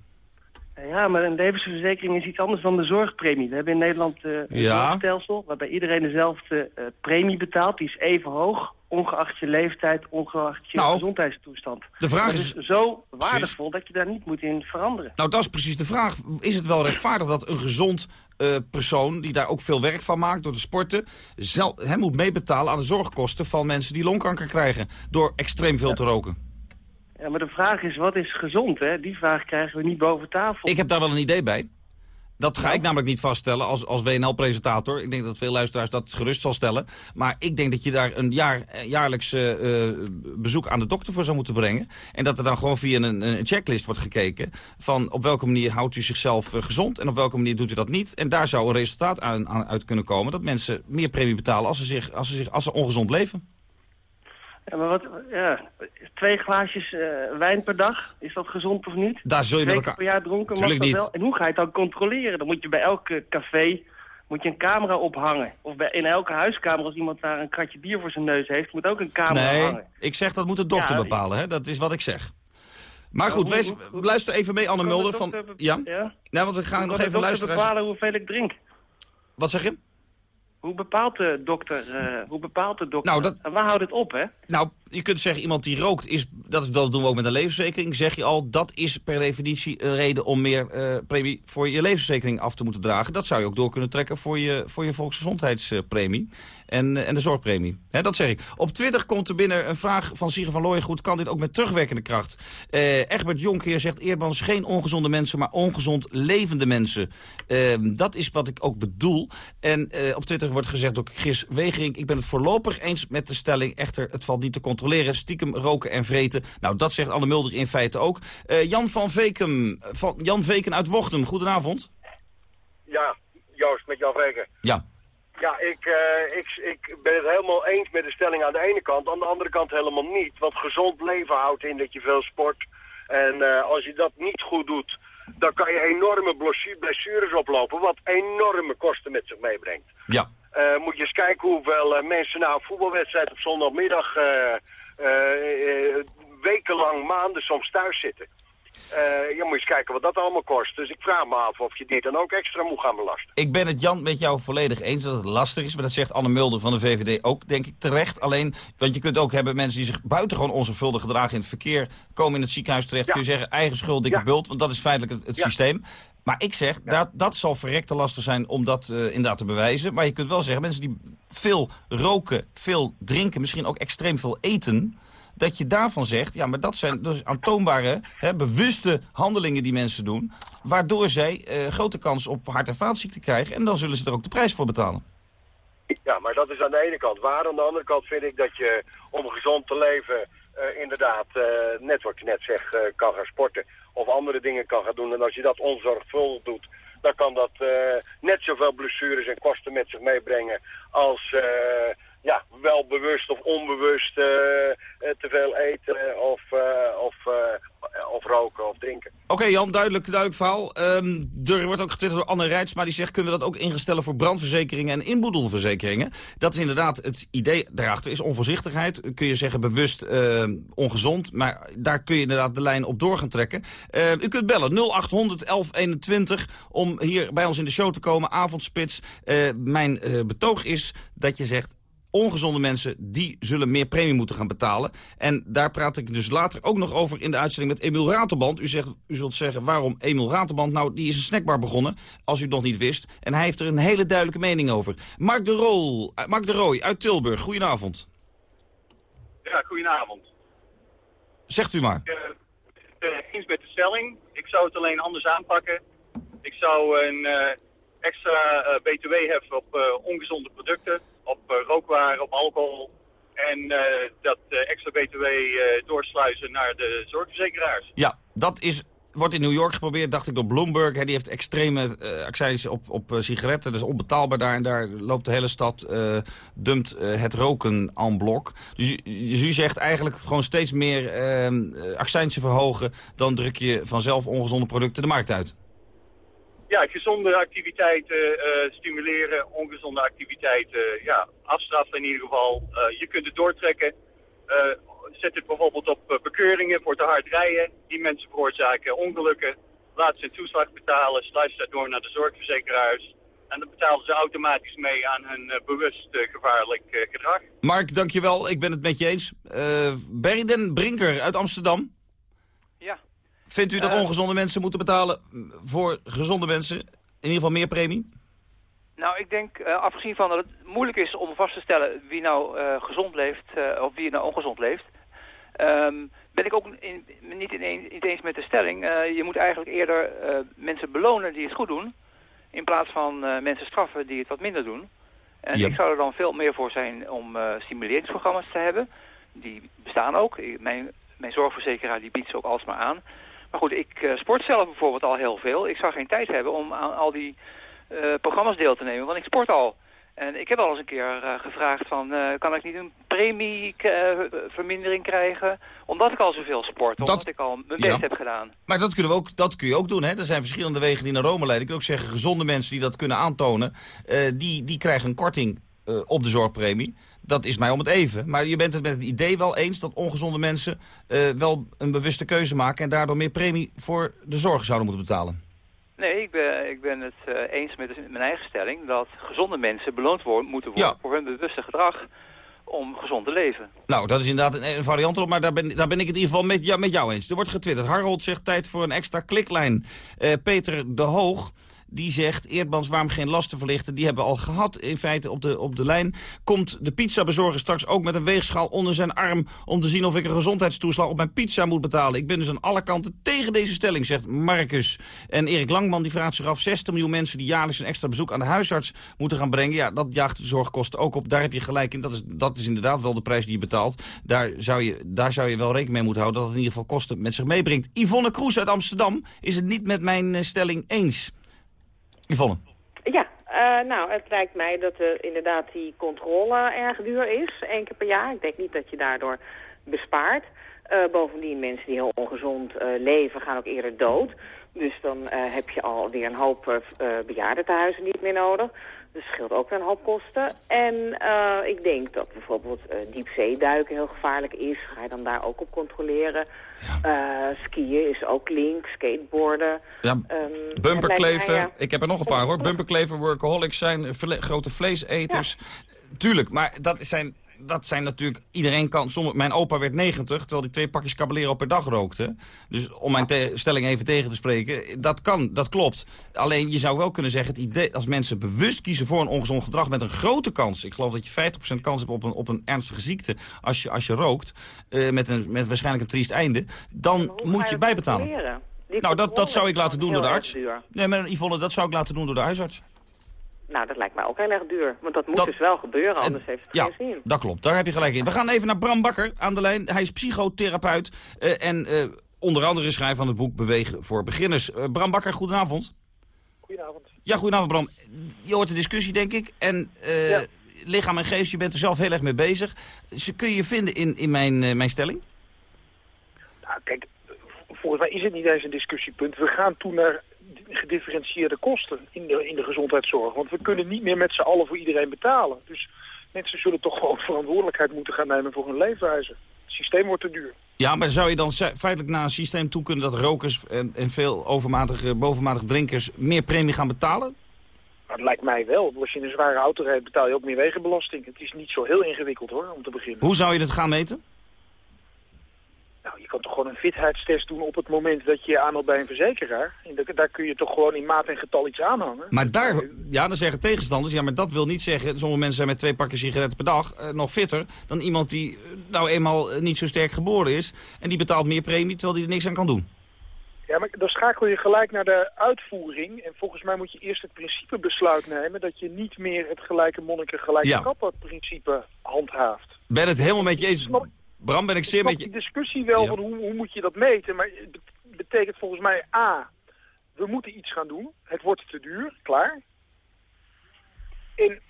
Ja, maar een levensverzekering is iets anders dan de zorgpremie. We hebben in Nederland een ja. zorgstelsel waarbij iedereen dezelfde premie betaalt. Die is even hoog ongeacht je leeftijd, ongeacht je nou, gezondheidstoestand. De vraag dat is, is zo waardevol dat je daar niet moet in veranderen. Nou, dat is precies de vraag. Is het wel rechtvaardig dat een gezond uh, persoon, die daar ook veel werk van maakt door de sporten, zelf, hem moet meebetalen aan de zorgkosten van mensen die longkanker krijgen door extreem veel ja. te roken? Ja, maar de vraag is, wat is gezond, hè? Die vraag krijgen we niet boven tafel. Ik heb daar wel een idee bij. Dat ga ik namelijk niet vaststellen als, als WNL-presentator. Ik denk dat veel luisteraars dat gerust zal stellen. Maar ik denk dat je daar een jaar, jaarlijks uh, bezoek aan de dokter voor zou moeten brengen. En dat er dan gewoon via een, een checklist wordt gekeken... van op welke manier houdt u zichzelf gezond en op welke manier doet u dat niet. En daar zou een resultaat aan, aan, uit kunnen komen... dat mensen meer premie betalen als ze, zich, als ze, zich, als ze ongezond leven. Ja, maar wat, ja, twee glaasjes uh, wijn per dag, is dat gezond of niet? Daar zul je Twee keer elkaar... per jaar dronken, mag dat niet. wel? En hoe ga je het dan controleren? Dan moet je bij elke café moet je een camera ophangen. Of bij, in elke huiskamer, als iemand daar een kratje bier voor zijn neus heeft, moet ook een camera nee, hangen. ik zeg dat moet de dokter Ja, bepalen. Hè? Dat is wat ik zeg. Maar goed, wees, luister even mee, Anne Mulder. Van, ja? ja? Nee, want we gaan nog even luisteren. bepalen hoeveel ik drink? Wat zeg je? Hoe bepaalt de dokter, eh, hoe bepaalt de dokter? Nou, dat- En waar houdt het op, hè? Nou, je kunt zeggen, iemand die rookt, is, dat, dat doen we ook met een levensverzekering. Zeg je al, dat is per definitie een reden om meer eh, premie voor je levensverzekering af te moeten dragen. Dat zou je ook door kunnen trekken voor je, voor je volksgezondheidspremie en, eh, en de zorgpremie. Dat zeg ik. Op Twitter komt er binnen een vraag van Siege van Looyengoed. Kan dit ook met terugwerkende kracht? Eh Egbert Jonkheer zegt, Eerbans, geen ongezonde mensen, maar ongezond levende mensen. Eh, dat is wat ik ook bedoel. En op Twitter wordt gezegd door Chris Wegering... ik ben het voorlopig eens met de stelling. Echter, het valt niet te controleren. Stiekem roken en vreten. Nou, dat zegt Anne Mulder in feite ook. Eh, Jan van Veken, van Jan Veken uit Wochtem, goedenavond. Ja, Joost, met Jan Veker. Ja. Ja, ik, eh, ik, ik ben het helemaal eens met de stelling aan de ene kant. Aan de andere kant helemaal niet. Want gezond leven houdt in dat je veel sport. En eh, als je dat niet goed doet, dan kan je enorme blessu- blessures oplopen. Wat enorme kosten met zich meebrengt. Ja. Eh, moet je eens kijken hoeveel eh, mensen na een voetbalwedstrijd op zondagmiddag eh, wekenlang, maanden soms thuis zitten. Je moet eens kijken wat dat allemaal kost. Dus ik vraag me af of je dit dan ook extra moet gaan belasten. Ik ben het Jan met jou volledig eens dat het lastig is. Maar dat zegt Anne Mulder van de VVD ook, denk ik, terecht. Alleen, want je kunt ook hebben mensen die zich buitengewoon onzorgvuldig gedragen in het verkeer. Komen in het ziekenhuis terecht. Kun je zeggen, eigen schuld, dikke Ja. bult. Want dat is feitelijk het, het Ja. systeem. Maar ik zeg, dat, dat zal verrekte lastig zijn om dat eh, inderdaad te bewijzen. Maar je kunt wel zeggen, mensen die veel roken, veel drinken, misschien ook extreem veel eten... dat je daarvan zegt, ja, maar dat zijn dus aantoonbare, hè, bewuste handelingen die mensen doen... waardoor zij eh, grote kans op hart- en vaatziekten krijgen. En dan zullen ze er ook de prijs voor betalen. Ja, maar dat is aan de ene kant waar. Aan de andere kant vind ik dat je om gezond te leven eh, inderdaad, eh, net wat je net zegt, eh, kan gaan sporten. Of andere dingen kan gaan doen. En als je dat onzorgvuldig doet, dan kan dat net zoveel blessures en kosten met zich meebrengen als... ja, wel bewust of onbewust eh, eh, te veel eten of, eh, of, of roken of drinken. Oké Jan, duidelijk, duidelijk verhaal. Ehm, er wordt ook getwitterd door Anne Rijtsma. Die zegt, kunnen we dat ook ingestellen voor brandverzekeringen en inboedelverzekeringen? Dat is inderdaad het idee daarachter, is onvoorzichtigheid. Kun je zeggen bewust eh, ongezond, maar daar kun je inderdaad de lijn op door gaan trekken. Eh, u kunt bellen 0800 1121 om hier bij ons in de show te komen, avondspits. Mijn betoog is dat je zegt, ongezonde mensen, die zullen meer premie moeten gaan betalen. En daar praat ik dus later ook nog over in de uitzending met Emiel Raterband. U, zegt, u zult zeggen, waarom Emiel Raterband? Nou, die is een snackbar begonnen, als u het nog niet wist. En hij heeft er een hele duidelijke mening over. Mark de, Rol, eh, Mark de Rooij uit Tilburg, goedenavond. Ja, goedenavond. Zegt u maar. Ik ben het eens met de stelling. Ik zou het alleen anders aanpakken. Ik zou een extra btw heffen op ongezonde producten, op rookwaren, op alcohol. En dat extra btw doorsluizen naar de zorgverzekeraars. Ja, dat is wordt in New York geprobeerd, dacht ik, door Bloomberg. Hè, die heeft extreme uh, accijns op, op sigaretten. Dat is onbetaalbaar daar. En daar loopt de hele stad, dumpt het roken aan blok. Dus, dus u zegt eigenlijk gewoon steeds meer ehm, accijnsen verhogen... dan druk je vanzelf ongezonde producten de markt uit. Ja, gezonde activiteiten stimuleren, ongezonde activiteiten ja, afstraffen in ieder geval. je kunt het doortrekken zet het bijvoorbeeld op eh, bekeuringen voor te hard rijden. Die mensen veroorzaken ongelukken. Laat ze een toeslag betalen, sluis dat door naar de zorgverzekeraars. En dan betalen ze automatisch mee aan hun bewust gevaarlijk gedrag. Mark, dankjewel. Ik ben het met je eens. Beriden Brinker uit Amsterdam. Vindt u dat ongezonde mensen moeten betalen voor gezonde mensen? In ieder geval meer premie? Nou, ik denk, uh, afgezien van dat het moeilijk is om vast te stellen wie nou uh, gezond leeft uh, of wie nou ongezond leeft, um, ben ik ook in, niet, in, niet eens met de stelling. je moet eigenlijk eerder mensen belonen die het goed doen, in plaats van mensen straffen die het wat minder doen. En ik zou er dan veel meer voor zijn om stimuleringsprogramma's te hebben. Die bestaan ook. Mijn, mijn zorgverzekeraar die biedt ze ook alsmaar aan. Maar goed, ik sport zelf bijvoorbeeld al heel veel. Ik zou geen tijd hebben om aan al die uh, programma's deel te nemen, want ik sport al. En ik heb al eens een keer uh, gevraagd van, uh, kan ik niet een premievermindering krijgen, omdat ik al zoveel sport, omdat dat, ik al mijn best heb gedaan. Maar dat, kunnen we ook, dat kun je ook doen, hè? Er zijn verschillende wegen die naar Rome leiden. Ik kan ook zeggen, gezonde mensen die dat kunnen aantonen, die, die krijgen een korting op de zorgpremie. Dat is mij om het even. Maar je bent het met het idee wel eens dat ongezonde mensen wel een bewuste keuze maken... en daardoor meer premie voor de zorg zouden moeten betalen. Nee, ik ben, ik ben het uh, eens met mijn eigen stelling dat gezonde mensen beloond worden, moeten worden voor hun bewuste gedrag om gezond te leven. Nou, dat is inderdaad een, een variant erop, maar daar ben, daar ben ik het in ieder geval met, ja, met jou eens. Er wordt getwitterd. Harold zegt tijd voor een extra kliklijn. Uh, Peter de Hoog die zegt, Eerdmans, waarom geen lasten verlichten? Die hebben we al gehad in feite op de, op de lijn. Komt de pizza bezorger straks ook met een weegschaal onder zijn arm... om te zien of ik een gezondheidstoeslag op mijn pizza moet betalen? Ik ben dus aan alle kanten tegen deze stelling, zegt Marcus. En Erik Langman die vraagt zich af, 60 miljoen mensen... die jaarlijks een extra bezoek aan de huisarts moeten gaan brengen. Ja, dat jaagt de zorgkosten ook op. Daar heb je gelijk in. Dat is, dat is inderdaad wel de prijs die je betaalt. Daar zou je, daar zou je wel rekening mee moeten houden... dat het in ieder geval kosten met zich meebrengt. Yvonne Kroes uit Amsterdam is het niet met mijn eh, stelling eens. Ja, uh, nou, het lijkt mij dat uh, inderdaad die controle erg duur is, één keer per jaar. Ik denk niet dat je daardoor bespaart. Uh, bovendien, mensen die heel ongezond leven gaan ook eerder dood. Dus dan heb je alweer een hoop bejaardentehuizen niet meer nodig. Dat scheelt ook een hoop kosten. En uh, ik denk dat bijvoorbeeld uh, diepzeeduiken heel gevaarlijk is. Ga je dan daar ook op controleren. Ja. Uh, skiën is ook link, skateboarden. Ja, um, bumperkleven, ik heb er nog een paar hoor. Bumperkleven, workaholics zijn, grote vleeseters. Ja. Tuurlijk, maar dat zijn dat zijn natuurlijk, iedereen kan... Sommige, mijn opa werd 90, terwijl hij twee pakjes Caballero per dag rookte. Dus om mijn stelling even tegen te spreken, dat kan, dat klopt. Alleen, je zou wel kunnen zeggen, het idee, als mensen bewust kiezen voor een ongezond gedrag... met een grote kans, ik geloof dat je 50% kans hebt op een, op een ernstige ziekte als je, als je rookt... Uh, met, een, met waarschijnlijk een triest einde, dan moet je bijbetalen. Nou, dat, dat zou ik laten doen door de arts. Nee, maar Yvonne, dat zou ik laten doen door de huisarts. Nou, dat lijkt mij ook heel erg duur. Want dat moet dus wel gebeuren, anders heeft het ja, geen zin. dat klopt. Daar heb je gelijk in. We gaan even naar Bram Bakker aan de lijn. Hij is psychotherapeut uh, en uh, onder andere schrijver van het boek Bewegen voor Beginners. Uh, Bram Bakker, goedenavond. Goedenavond. Ja, goedenavond Bram. Je hoort de discussie, denk ik. En ja. lichaam en geest, je bent er zelf heel erg mee bezig. Ze kun je vinden in, in mijn, mijn stelling? Nou, kijk, volgens mij is het niet eens een discussiepunt. We gaan toe naar gedifferentieerde kosten in de, in de gezondheidszorg. Want we kunnen niet meer met z'n allen voor iedereen betalen. Dus mensen zullen toch gewoon verantwoordelijkheid moeten gaan nemen voor hun leefwijze. Het systeem wordt te duur. Ja, maar zou je dan feitelijk naar een systeem toe kunnen dat rokers en, en veel overmatige, bovenmatige drinkers meer premie gaan betalen? Dat lijkt mij wel. Als je een zware auto rijdt, betaal je ook meer wegenbelasting. Het is niet zo heel ingewikkeld hoor, om te beginnen. Hoe zou je dat gaan meten? Nou, je kan toch gewoon een fitheidstest doen op het moment dat je je aanmeldt bij een verzekeraar. En daar kun je toch gewoon in maat en getal iets aanhangen. Maar daar, ja, dan zeggen tegenstanders, ja, maar dat wil niet zeggen... sommige mensen zijn met twee pakken sigaretten per dag uh, nog fitter... dan iemand die uh, nou eenmaal uh, niet zo sterk geboren is... en die betaalt meer premie terwijl hij er niks aan kan doen. Ja, maar dan schakel je gelijk naar de uitvoering. En volgens mij moet je eerst het principebesluit nemen... dat je niet meer het gelijke monniken gelijke Ja. kappen principe handhaaft. Ben het helemaal met je eens. Bram, ben ik zeer met je... die discussie wel Ja. van hoe, hoe moet je dat meten. Maar het bet- betekent volgens mij A, we moeten iets gaan doen. Het wordt te duur, klaar. En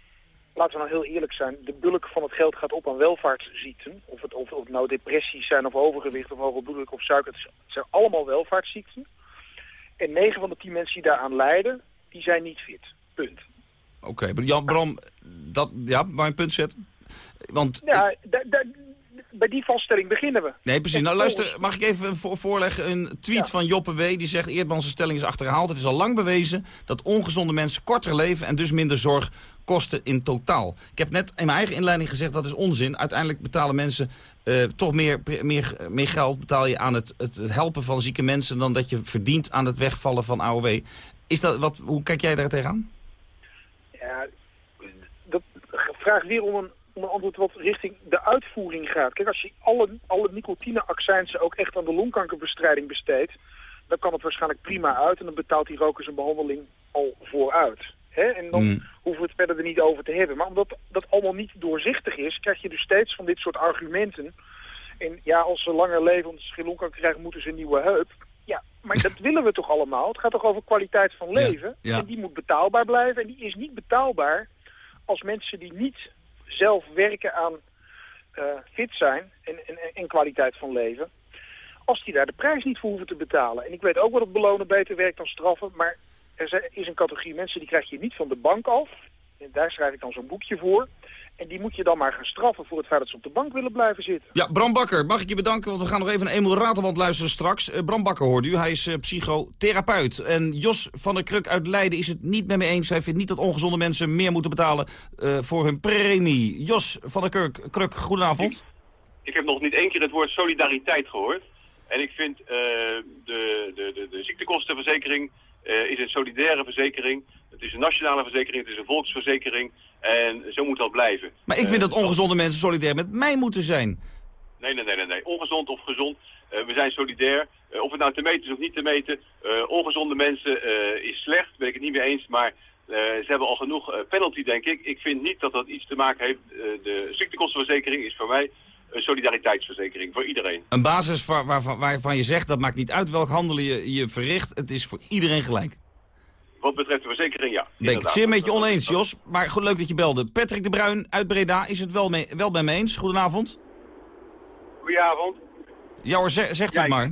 laten we nou heel eerlijk zijn, de bulk van het geld gaat op aan welvaartsziekten. Of het, of, het nou depressies zijn of overgewicht of hoge bloeddruk of suiker. Het zijn allemaal welvaartsziekten. En 9 van de 10 mensen die daaraan lijden, die zijn niet fit. Punt. Oké, maar Jan Bram, dat, ja, maar een punt zetten. Want, Ja, da- bij die vaststelling beginnen we. nee precies. Nou luister, mag ik even voor, voorleggen een tweet van Joppe W. Die zegt, Eerdmans' stelling is achterhaald. Het is al lang bewezen dat ongezonde mensen korter leven en dus minder zorg kosten in totaal. Ik heb net in mijn eigen inleiding gezegd, dat is onzin. Uiteindelijk betalen mensen eh, toch meer, meer, meer geld betaal je aan het, het, het helpen van zieke mensen... dan dat je verdient aan het wegvallen van AOW. Is dat, wat, hoe kijk jij daar tegenaan? Ja, dat vraagt weer om een, een antwoord wat richting de uitvoering gaat. Kijk, als je alle, alle nicotineaccijnsen ook echt aan de longkankerbestrijding besteedt, dan kan het waarschijnlijk prima uit en dan betaalt die roker zijn behandeling al vooruit. Hè? En dan Mm. hoeven we het verder er niet over te hebben. Maar omdat dat allemaal niet doorzichtig is, krijg je dus steeds van dit soort argumenten. En ja, als ze langer leven omdat ze geen longkanker krijgen, moeten ze een nieuwe heup. Ja, maar dat willen we toch allemaal? Het gaat toch over kwaliteit van leven? ja. En die moet betaalbaar blijven. En die is niet betaalbaar als mensen die niet zelf werken aan eh, fit zijn en, en, en kwaliteit van leven, als die daar de prijs niet voor hoeven te betalen. En ik weet ook wel dat belonen beter werkt dan straffen, maar er is een categorie mensen die krijg je niet van de bank af. En daar schrijf ik dan zo'n boekje voor. En die moet je dan maar gaan straffen voor het feit dat ze op de bank willen blijven zitten. Ja, Bram Bakker, mag ik je bedanken, want we gaan nog even naar Emil Ratelband luisteren straks. Eh, Bram Bakker hoort u, hij is eh, psychotherapeut. En Jos van der Kruk uit Leiden is het niet met me eens. Hij vindt niet dat ongezonde mensen meer moeten betalen eh, voor hun premie. Jos van der Kruk, Kruk goedenavond. Ik heb nog niet één keer het woord solidariteit gehoord. En ik vind eh, de, de, de, de ziektekostenverzekering eh, is een solidaire verzekering. Het is een nationale verzekering, het is een volksverzekering. En zo moet dat blijven. Maar ik vind dat ongezonde mensen solidair met mij moeten zijn. Nee, nee, nee, nee, nee. Ongezond of gezond. eh, we zijn solidair. Eh, of het nou te meten is of niet te meten. eh, ongezonde mensen eh, is slecht, ben ik het niet mee eens. Maar eh, ze hebben al genoeg eh, penalty, denk ik. Ik vind niet dat dat iets te maken heeft. Eh, de ziektekostenverzekering is voor mij solidariteitsverzekering voor iedereen. Een basis waar, waarvan, waarvan je zegt, dat maakt niet uit welk handelen je, je verricht. Het is voor iedereen gelijk. Wat betreft de verzekering, ja. Ben ik het zeer met je oneens, Jos. Maar goed, leuk dat je belde. Patrick de Bruin uit Breda is het wel, mee, wel bij me eens. Goedenavond. Goedenavond. Ja hoor, zeg, zegt Ja, het maar.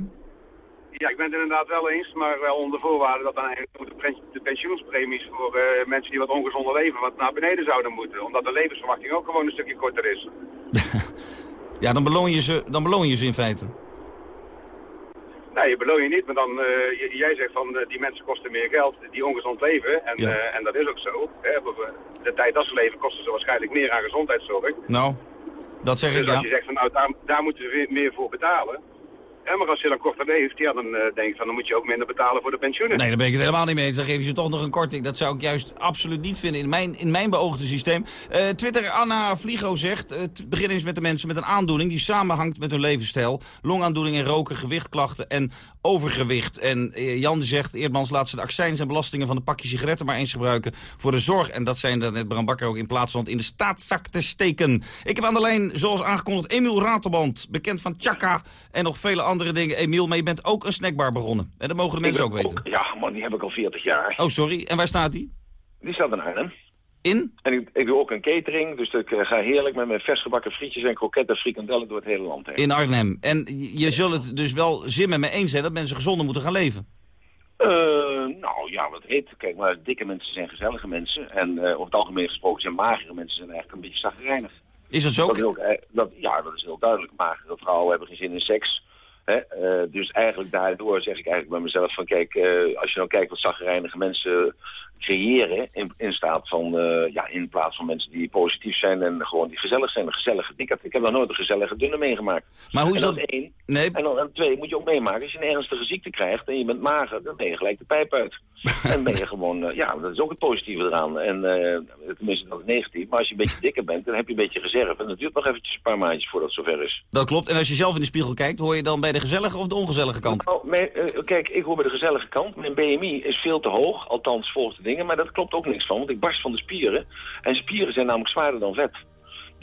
Ja, ik ben het inderdaad wel eens, maar wel onder voorwaarde dat dan eigenlijk de pensioenspremies voor eh, mensen die wat ongezonder leven wat naar beneden zouden moeten. Omdat de levensverwachting ook gewoon een stukje korter is. Ja, dan beloon je ze, dan beloon je ze in feite. Nee, je beloon je niet, maar dan, eh, jij zegt van eh, die mensen kosten meer geld die ongezond leven. En, Ja. eh, en dat is ook zo. Hè. De tijd dat ze leven kosten ze waarschijnlijk meer aan gezondheidszorg. Nou, dat zeg dus ik als ja. je zegt van nou daar, daar moeten we weer meer voor betalen. Ja, maar als je dan korter leeft, ja, dan eh, denk van dan moet je ook minder betalen voor de pensioenen. Nee, daar ben ik het helemaal niet mee eens. Dan geven ze toch nog een korting. Dat zou ik juist absoluut niet vinden in mijn, in mijn beoogde systeem. Eh, Twitter Anna Vliego zegt... t- begin eens met de mensen met een aandoening die samenhangt met hun levensstijl. Longaandoening en roken, gewichtklachten en overgewicht. En eh, Jan zegt, Eerdmans laat ze de accijns en belastingen van de pakje sigaretten maar eens gebruiken voor de zorg. En dat zijn net Bram Bakker ook in plaats van het in de staatszak te steken. Ik heb aan de lijn, zoals aangekondigd, Emiel Ratelband. Bekend van Chaka en nog vele andere dingen. Emiel, maar je bent ook een snackbar begonnen. En dat mogen de mensen ook ben weten. ja, man, die heb ik al 40 jaar. Oh, sorry. En waar staat die? Die staat in Arnhem. In? En ik, ik doe ook een catering, dus ik eh, ga heerlijk met mijn versgebakken frietjes en kroketten frikandellen door het hele land heen. In Arnhem. En je zult het dus wel zin met me eens zijn dat mensen gezonder moeten gaan leven. Eh, nou ja, wat heet. Kijk, maar dikke mensen zijn gezellige mensen. En eh over het algemeen gesproken zijn magere mensen zijn eigenlijk een beetje zagrijnig. Is dat zo? Dat is ook, dat, ja, dat is heel duidelijk. Magere vrouwen hebben geen zin in seks. Hè? Dus eigenlijk daardoor zeg ik eigenlijk bij mezelf van kijk, als je nou kijkt wat zagrijnige mensen creëren in, in staat van, eh, ja, in plaats van mensen die positief zijn en gewoon die gezellig zijn, een gezellige dikke. Ik heb nog nooit een gezellige dunne meegemaakt. Maar hoe is dat? één. Nee. En dan en twee moet je ook meemaken. Als je een ernstige ziekte krijgt en je bent mager, dan ben je gelijk de pijp uit. en ben je gewoon, eh, ja, dat is ook het positieve eraan. En eh, tenminste, dat is negatief. Maar als je een beetje dikker bent, dan heb je een beetje reserve. En dat duurt nog eventjes een paar maandjes voordat het zover is. Dat klopt. En als je zelf in de spiegel kijkt, hoor je dan bij de gezellige of de ongezellige kant? Nou, mijn, kijk, ik hoor bij de gezellige kant. Mijn BMI is veel te hoog, althans volgens de Maar dat klopt ook niks van, want ik barst van de spieren. En spieren zijn namelijk zwaarder dan vet.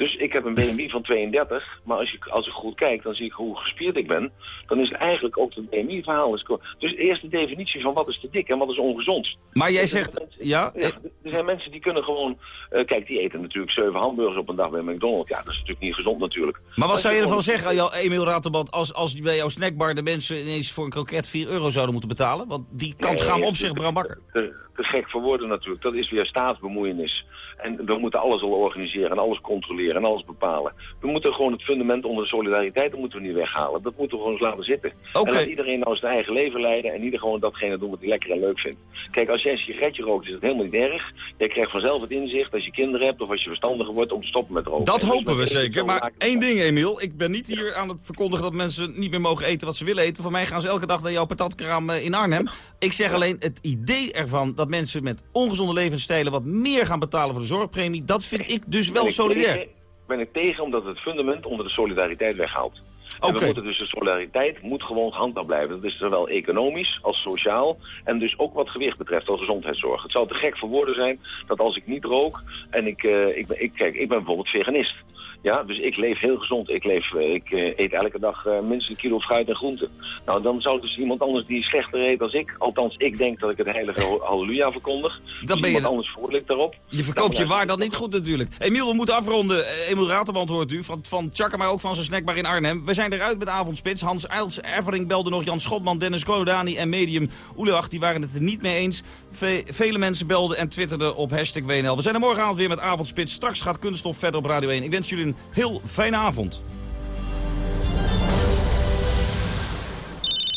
Dus ik heb een BMI van 32, maar als, ik, als ik goed kijk, dan zie ik hoe gespierd ik ben. Dan is eigenlijk ook het BMI-verhaal. Dus eerst de definitie van wat is te dik en wat is ongezond. Maar jij Dus zegt, er zijn ja? mensen- Er zijn mensen die kunnen gewoon... eh, kijk, die eten natuurlijk zeven hamburgers op een dag bij McDonald's. Ja, dat is natuurlijk niet gezond natuurlijk. Maar wat Als zou je ervan gewoon- zeggen, Emiel Raterband, als, als bij jouw snackbar de mensen ineens voor een kroket 4 euro zouden moeten betalen? Want die kant Nee, gaan op het- zich, Bram Bakker. te, te gek voor woorden natuurlijk. Dat is weer staatsbemoeienis. En we moeten alles al organiseren en alles controleren en alles bepalen. We moeten gewoon het fundament onder de solidariteit dat moeten we niet weghalen. Dat moeten we gewoon eens laten zitten. Oké. En laat iedereen nou zijn eigen leven leiden en ieder gewoon datgene doen wat hij lekker en leuk vindt. Kijk, als jij een sigaretje rookt is het helemaal niet erg. Jij krijgt vanzelf het inzicht als je kinderen hebt of als je verstandiger wordt om te stoppen met roken. Dat dus hopen we zeker. Maar één ding, Emiel. Ik ben niet hier aan het verkondigen dat mensen niet meer mogen eten wat ze willen eten. Voor mij gaan ze elke dag naar jouw patatkraam eh, in Arnhem. Ik zeg alleen, het idee ervan dat mensen met ongezonde levensstijlen wat meer gaan betalen voor de zorgpremie, dat vind ik dus wel solidair. Ben ik tegen omdat het fundament onder de solidariteit weghaalt. En we moeten dus de solidariteit moet gewoon gehandhaafd blijven. Dat is zowel economisch als sociaal en dus ook wat gewicht betreft als gezondheidszorg. Het zou te gek voor woorden zijn dat als ik niet rook en ik, eh, ik, ben, ik, kijk, ik ben bijvoorbeeld veganist. Ja, dus ik leef heel gezond. Ik, leef, eh, ik eh, eet elke dag eh, minstens een kilo fruit en groente. Nou, dan zou dus iemand anders die slechter eet als ik, althans ik denk dat ik het heilige halleluja verkondig. Dus ben je iemand dan- anders voordeel daarop. Je verkoopt je waar dan niet goed natuurlijk. Emiel, we moeten afronden. Emiel Raterband hoort u, van, van Tjakker, maar ook van zijn snackbar in Arnhem. We zijn eruit met Avondspits. Hans Eils, Evering belde nog Jan Schotman, Dennis Kolodani en Medium Oelach. Die waren het er niet mee eens. Ve- vele mensen belden en twitterden op hashtag WNL. We zijn er morgenavond weer met Avondspits. Straks gaat Kunststof verder op Radio 1. Ik wens jullie een heel fijne avond.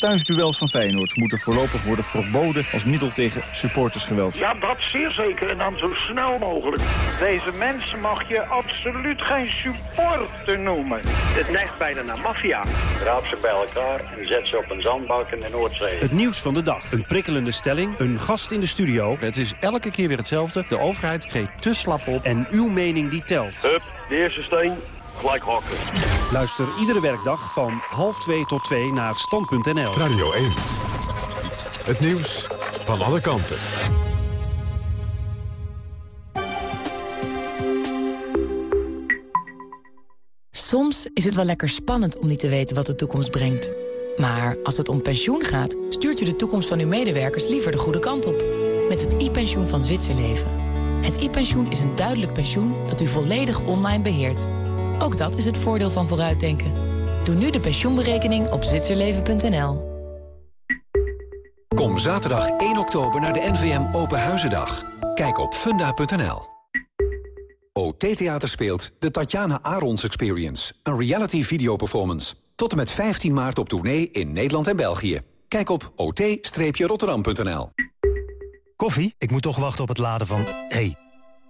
Thuisduels van Feyenoord moeten voorlopig worden verboden als middel tegen supportersgeweld. Ja, dat zeer zeker. En dan zo snel mogelijk. Deze mensen mag je absoluut geen supporter noemen. Het neigt bijna naar maffia. Raap ze bij elkaar en zet ze op een zandbank in de Noordzee. Het nieuws van de dag. Een prikkelende stelling. Een gast in de studio. Het is elke keer weer hetzelfde. De overheid treedt te slap op. En uw mening die telt. Hup, de eerste steen, Luister iedere werkdag van half 2 tot 2 naar stand.nl. Radio 1. Het nieuws van alle kanten. Soms is het wel lekker spannend om niet te weten wat de toekomst brengt. Maar als het om pensioen gaat, stuurt u de toekomst van uw medewerkers liever de goede kant op. Met het e-pensioen van Zwitserleven. Het e-pensioen is een duidelijk pensioen dat u volledig online beheert. Ook dat is het voordeel van vooruitdenken. Doe nu de pensioenberekening op zwitserleven.nl. Kom zaterdag 1 oktober naar de NVM Open Huizendag. Kijk op funda.nl. OT Theater speelt de Tatjana Arons Experience. Een reality video performance. Tot en met 15 maart op tournee in Nederland en België. Kijk op ot-rotterdam.nl. Koffie? Ik moet toch wachten op het laden van... hey,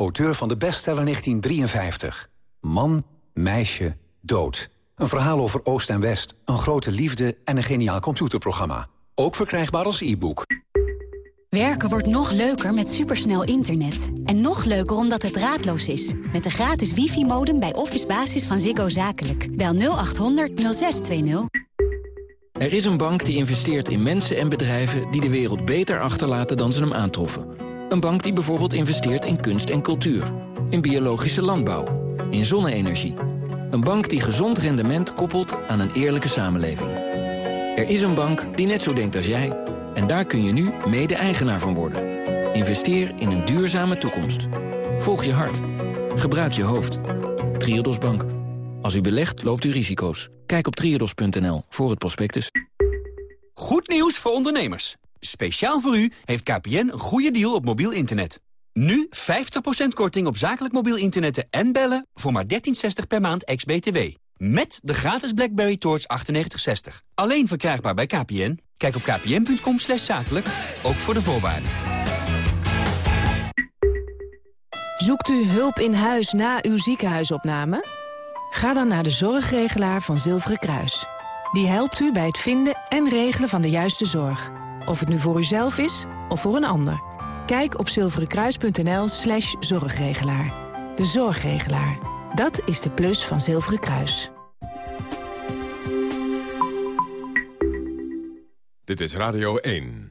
auteur van de bestseller 1953. Man, meisje, dood. Een verhaal over Oost en West, een grote liefde en een geniaal computerprogramma. Ook verkrijgbaar als e-book. Werken wordt nog leuker met supersnel internet. En nog leuker omdat het draadloos is. Met de gratis wifi-modem bij Office Basis van Ziggo Zakelijk. Bel 0800 0620. Er is een bank die investeert in mensen en bedrijven... die de wereld beter achterlaten dan ze hem aantroffen. Een bank die bijvoorbeeld investeert in kunst en cultuur. In biologische landbouw. In zonne-energie. Een bank die gezond rendement koppelt aan een eerlijke samenleving. Er is een bank die net zo denkt als jij... En daar kun je nu mede-eigenaar van worden. Investeer in een duurzame toekomst. Volg je hart. Gebruik je hoofd. Triodos Bank. Als u belegt, loopt u risico's. Kijk op triodos.nl voor het prospectus. Goed nieuws voor ondernemers. Speciaal voor u heeft KPN een goede deal op mobiel internet. Nu 50% korting op zakelijk mobiel internetten en bellen... voor maar 13,60 per maand ex-BTW. Met de gratis BlackBerry Torch 9860. Alleen verkrijgbaar bij KPN. Kijk op kpn.com zakelijk, ook voor de voorwaarden. Zoekt u hulp in huis na uw ziekenhuisopname? Ga dan naar de zorgregelaar van Zilveren Kruis. Die helpt u bij het vinden en regelen van de juiste zorg. Of het nu voor uzelf is of voor een ander. Kijk op zilverenkruis.nl slash zorgregelaar. De zorgregelaar. Dat is de plus van Zilveren Kruis. Dit is Radio 1.